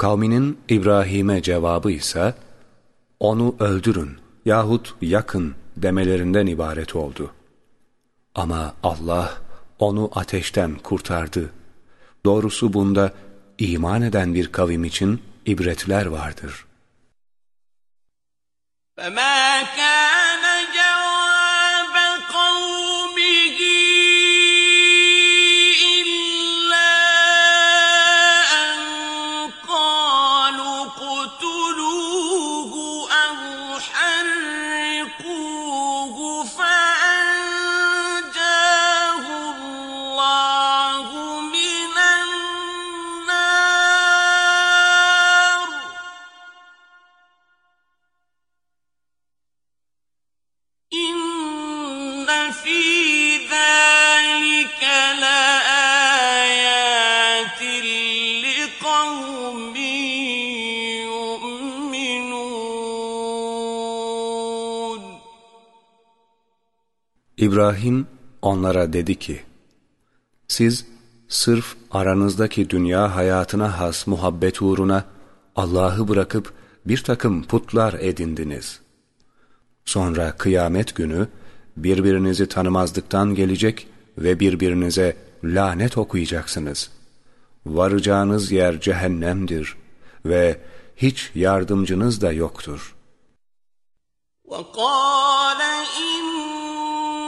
Kavminin İbrahim'e cevabı ise, onu öldürün yahut yakın demelerinden ibaret oldu. Ama Allah onu ateşten kurtardı. Doğrusu bunda iman eden bir kavim için ibretler vardır. فما كان İbrahim onlara dedi ki, Siz sırf aranızdaki dünya hayatına has muhabbet uğruna Allah'ı bırakıp bir takım putlar edindiniz. Sonra kıyamet günü birbirinizi tanımazlıktan gelecek ve birbirinize lanet okuyacaksınız. Varacağınız yer cehennemdir ve hiç yardımcınız da yoktur. وَقَالَ إِنَّمَا اتَّخَذْتُمْ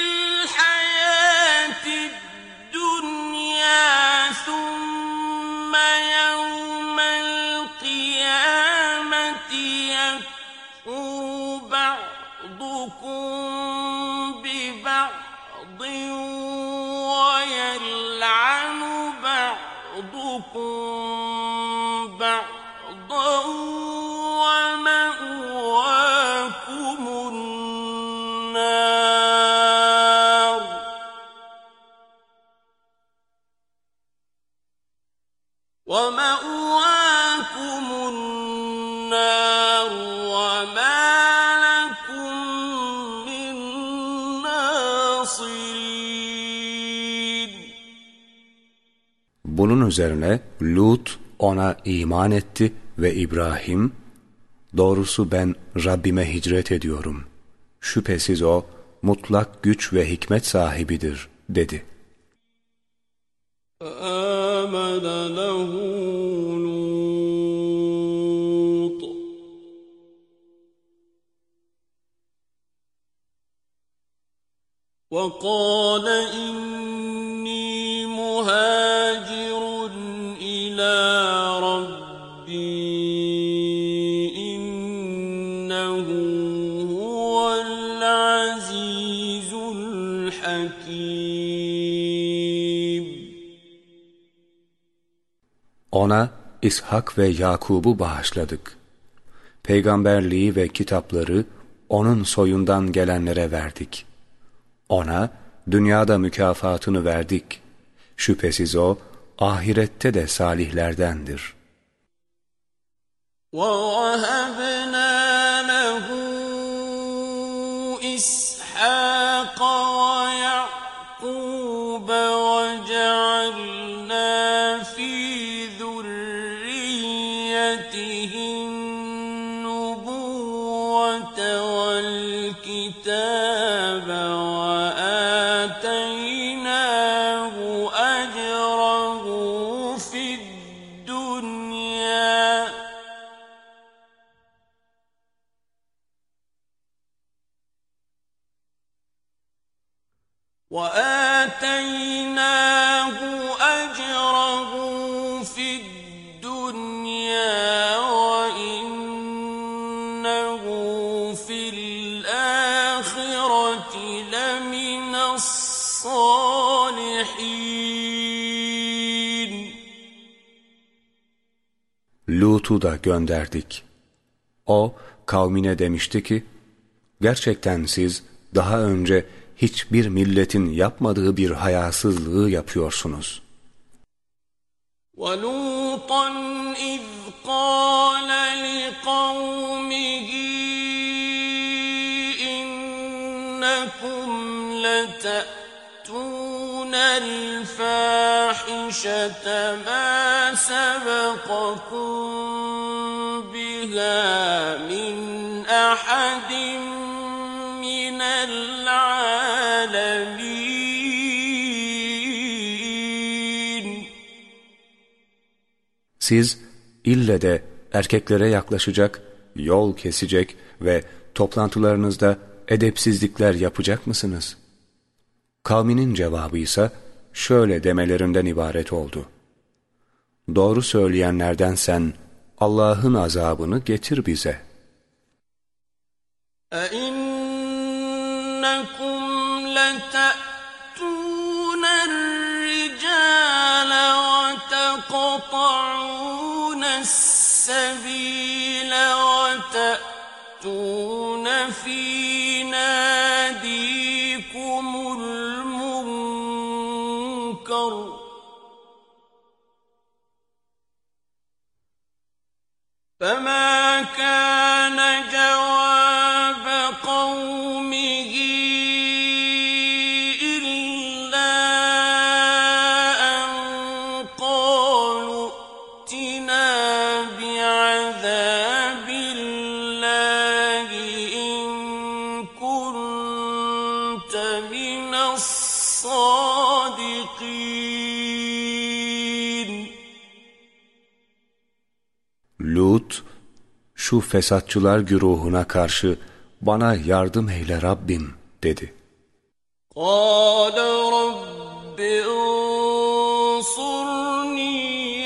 الحياة الدنيا ثم üzerine Lut ona iman etti ve İbrahim, doğrusu ben Rabbime hicret ediyorum. Şüphesiz o mutlak güç ve hikmet sahibidir dedi. آمن له لوط وقال Ona İshak ve Yakub'u bağışladık. Peygamberliği ve kitapları onun soyundan gelenlere verdik. Ona dünyada mükafatını verdik. Şüphesiz o ahirette de salihlerdendir. وَوَهَبْنَا لَهُ إِسْحَاقَ Lut'u da gönderdik. O kavmine demişti ki, gerçekten siz daha önce hiçbir milletin yapmadığı bir hayasızlığı yapıyorsunuz. ولوطا إذ قال لقومه إنكم لتأتون الفاحشة ما سبقكم بها من أحد من العالمين Siz ille de erkeklere yaklaşacak, yol kesecek ve toplantılarınızda edepsizlikler yapacak mısınız? Kavminin cevabı ise şöyle demelerinden ibaret oldu. Doğru söyleyenlerden sen Allah'ın azabını getir bize. اَاِنَّكُمْ لَتَأْتُونَ الرِّجَالَ وَتَقْطَعُونَ السَّبِيلَ وَتَأْتُونَ فِي فما كان fesatçılar güruhuna karşı bana yardım eyle Rabbim dedi. قال رب انصرني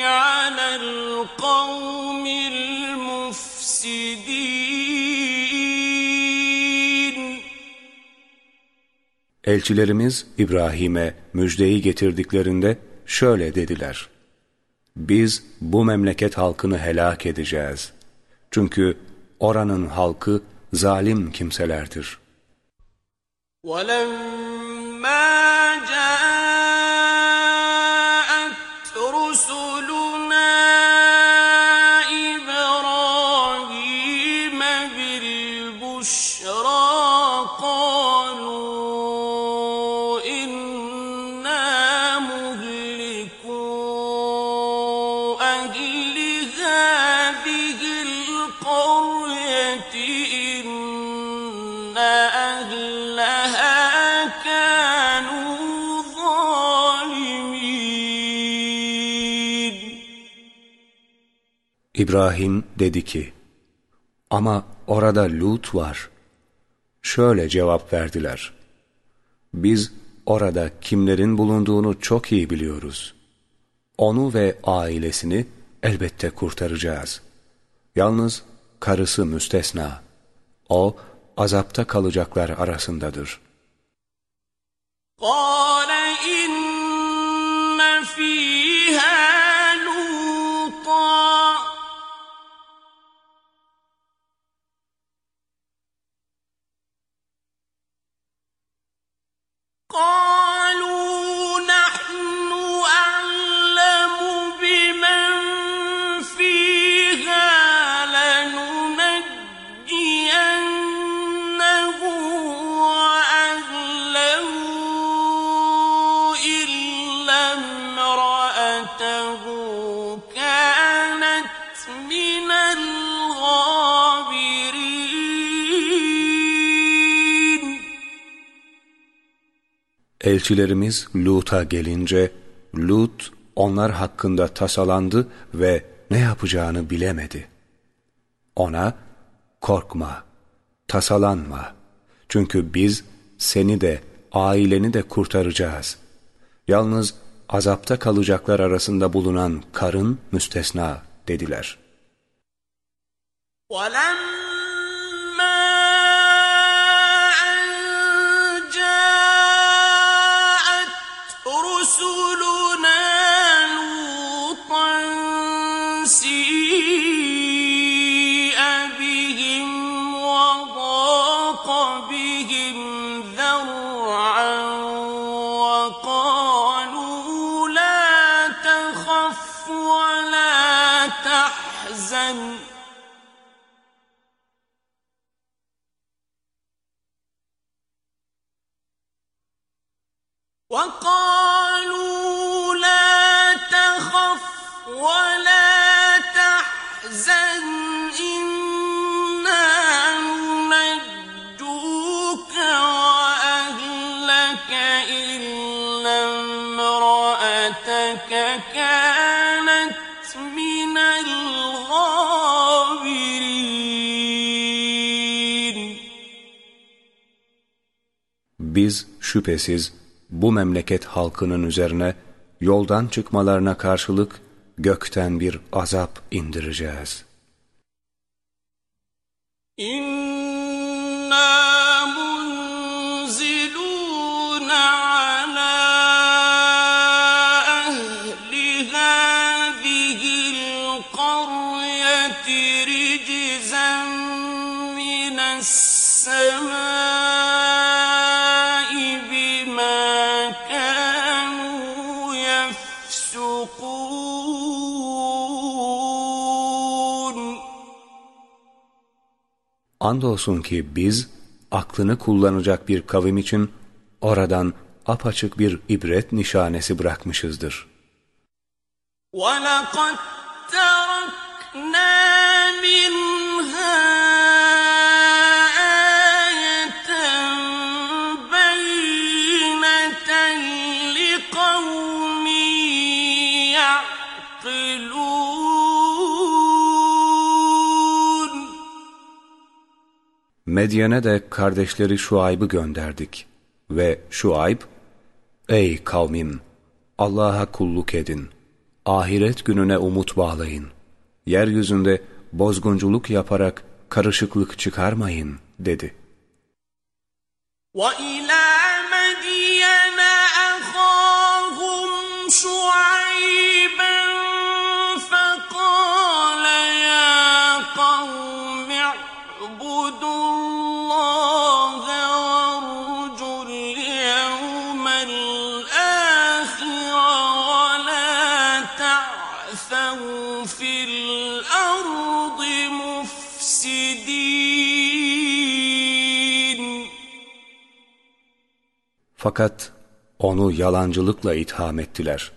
على القوم المفسدين Elçilerimiz İbrahim'e müjdeyi getirdiklerinde şöyle dediler. Biz bu memleket halkını helak edeceğiz. Çünkü oranın halkı zalim kimselerdir. ولما İbrahim dedi ki, ama orada Lut var. Şöyle cevap verdiler. Biz orada kimlerin bulunduğunu çok iyi biliyoruz. Onu ve ailesini elbette kurtaracağız. Yalnız karısı müstesna. O azapta kalacaklar arasındadır. قال إن فيها قالوا Elçilerimiz Lut'a gelince Lut onlar hakkında tasalandı ve ne yapacağını bilemedi. Ona korkma, tasalanma. Çünkü biz seni de aileni de kurtaracağız. Yalnız azapta kalacaklar arasında bulunan karın müstesna dediler. ولما وقالوا لا تخف ولا تحزن إنا ننجوك وأهلك إلا امرأتك كانت من الغابرين. Biz şüphesiz bu memleket halkının üzerine yoldan çıkmalarına karşılık gökten bir azap indireceğiz. İn Andolsun ki biz aklını kullanacak bir kavim için oradan apaçık bir ibret nişanesi bırakmışızdır. وَلَقَدْ تَرَكْنَا Medyen'e de kardeşleri Şuayb'ı gönderdik. Ve Şuayb, Ey kavmim! Allah'a kulluk edin. Ahiret gününe umut bağlayın. Yeryüzünde bozgunculuk yaparak karışıklık çıkarmayın, dedi. وَإِلَى Fakat onu yalancılıkla itham ettiler.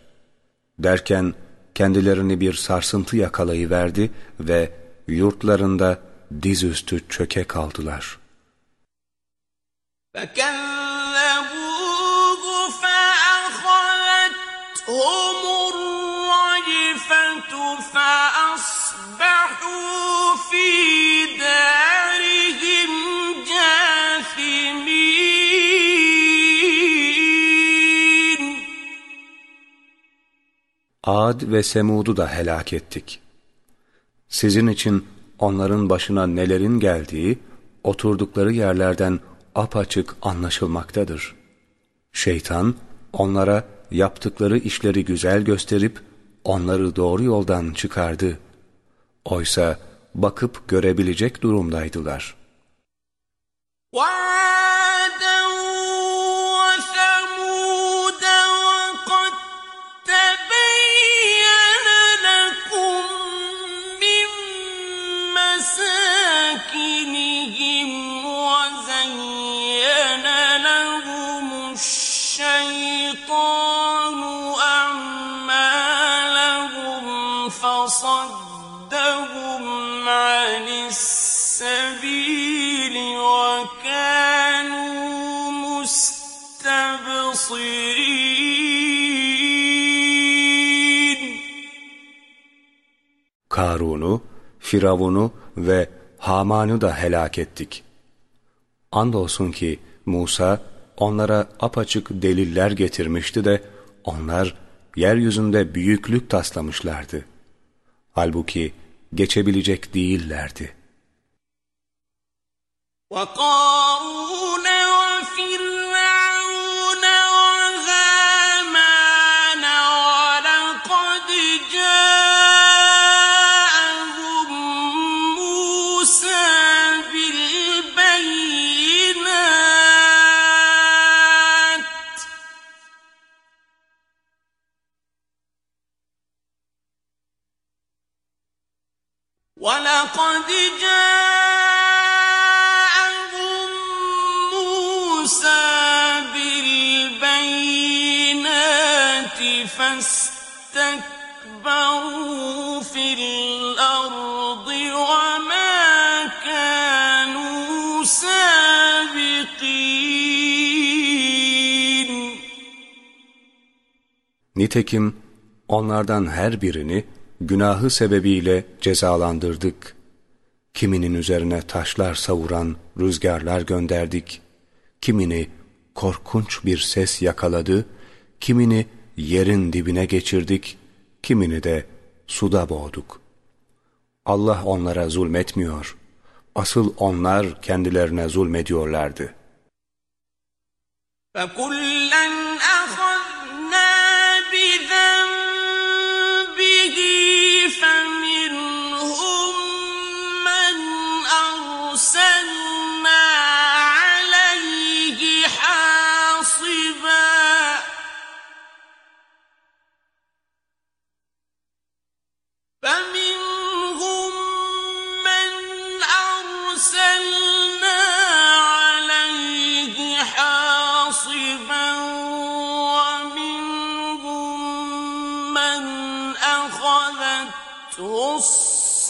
Derken kendilerini bir sarsıntı yakalayıverdi ve yurtlarında dizüstü çöke kaldılar. فَكَذَّبُوهُ فَأَخَذَتْهُمُ الرَّجْفَةُ فَأَصْبَحُوا فِي Ad ve Semud'u da helak ettik. Sizin için onların başına nelerin geldiği, oturdukları yerlerden apaçık anlaşılmaktadır. Şeytan, onlara yaptıkları işleri güzel gösterip, onları doğru yoldan çıkardı. Oysa bakıp görebilecek durumdaydılar. وَعَادًا Karun'u, Firavun'u ve Haman'ı da helak ettik. Andolsun ki Musa onlara apaçık deliller getirmişti de onlar yeryüzünde büyüklük taslamışlardı. Halbuki geçebilecek değillerdi. وقارون وفرعون وهامان ولقد جاءهم موسى بالبينات. ولقد جاءهم فاستكبروا في الأرض وما كانوا سابقين Nitekim onlardan her birini günahı sebebiyle cezalandırdık. Kiminin üzerine taşlar savuran rüzgarlar gönderdik. Kimini korkunç bir ses yakaladı, kimini yerin dibine geçirdik, kimini de suda boğduk. Allah onlara zulmetmiyor. Asıl onlar kendilerine zulmediyorlardı. فَكُلًّا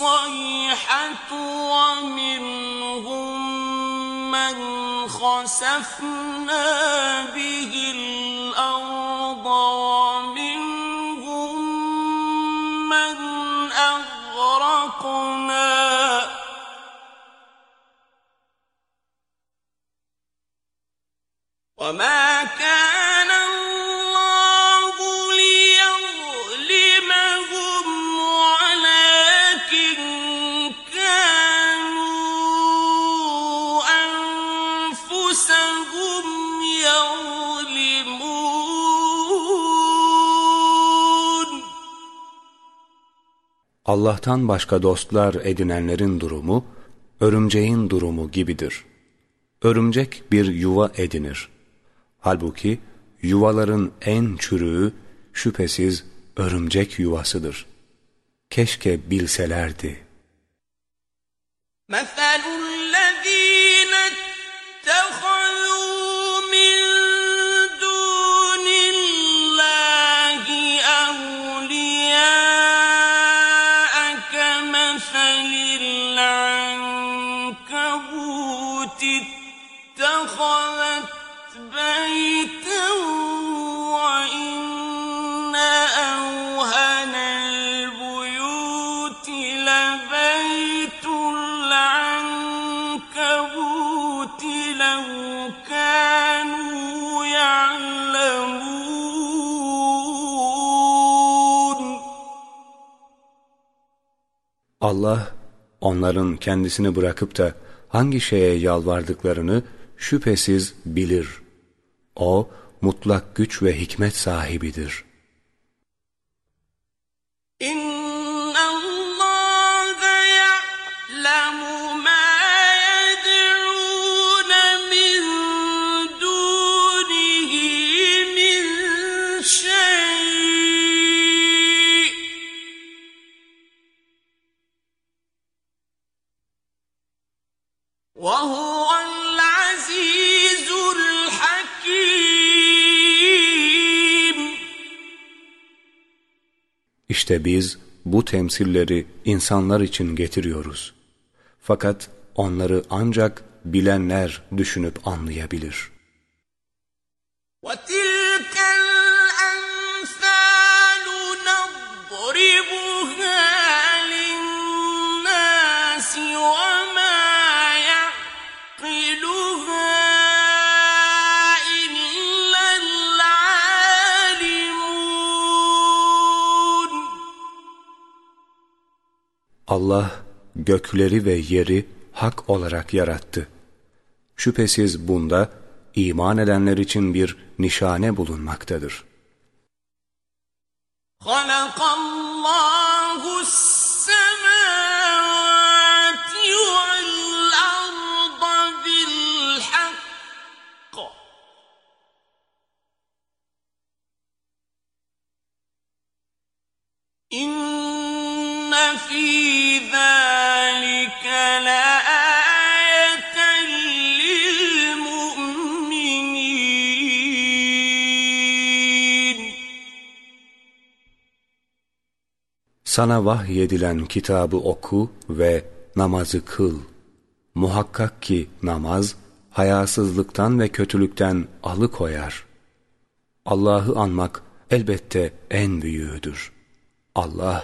الصيحة ومنهم من خسفنا به الأرض Allah'tan başka dostlar edinenlerin durumu, örümceğin durumu gibidir. Örümcek bir yuva edinir. Halbuki yuvaların en çürüğü şüphesiz örümcek yuvasıdır. Keşke bilselerdi. مثل الذين Allah onların kendisini bırakıp da hangi şeye yalvardıklarını şüphesiz bilir. O mutlak güç ve hikmet sahibidir. إن İşte biz bu temsilleri insanlar için getiriyoruz. Fakat onları ancak bilenler düşünüp anlayabilir. What Allah gökleri ve yeri hak olarak yarattı. Şüphesiz bunda iman edenler için bir nişane bulunmaktadır. Halakallahu sana vahyedilen kitabı oku ve namazı kıl. Muhakkak ki namaz, hayasızlıktan ve kötülükten alıkoyar. Allah'ı anmak elbette en büyüğüdür. Allah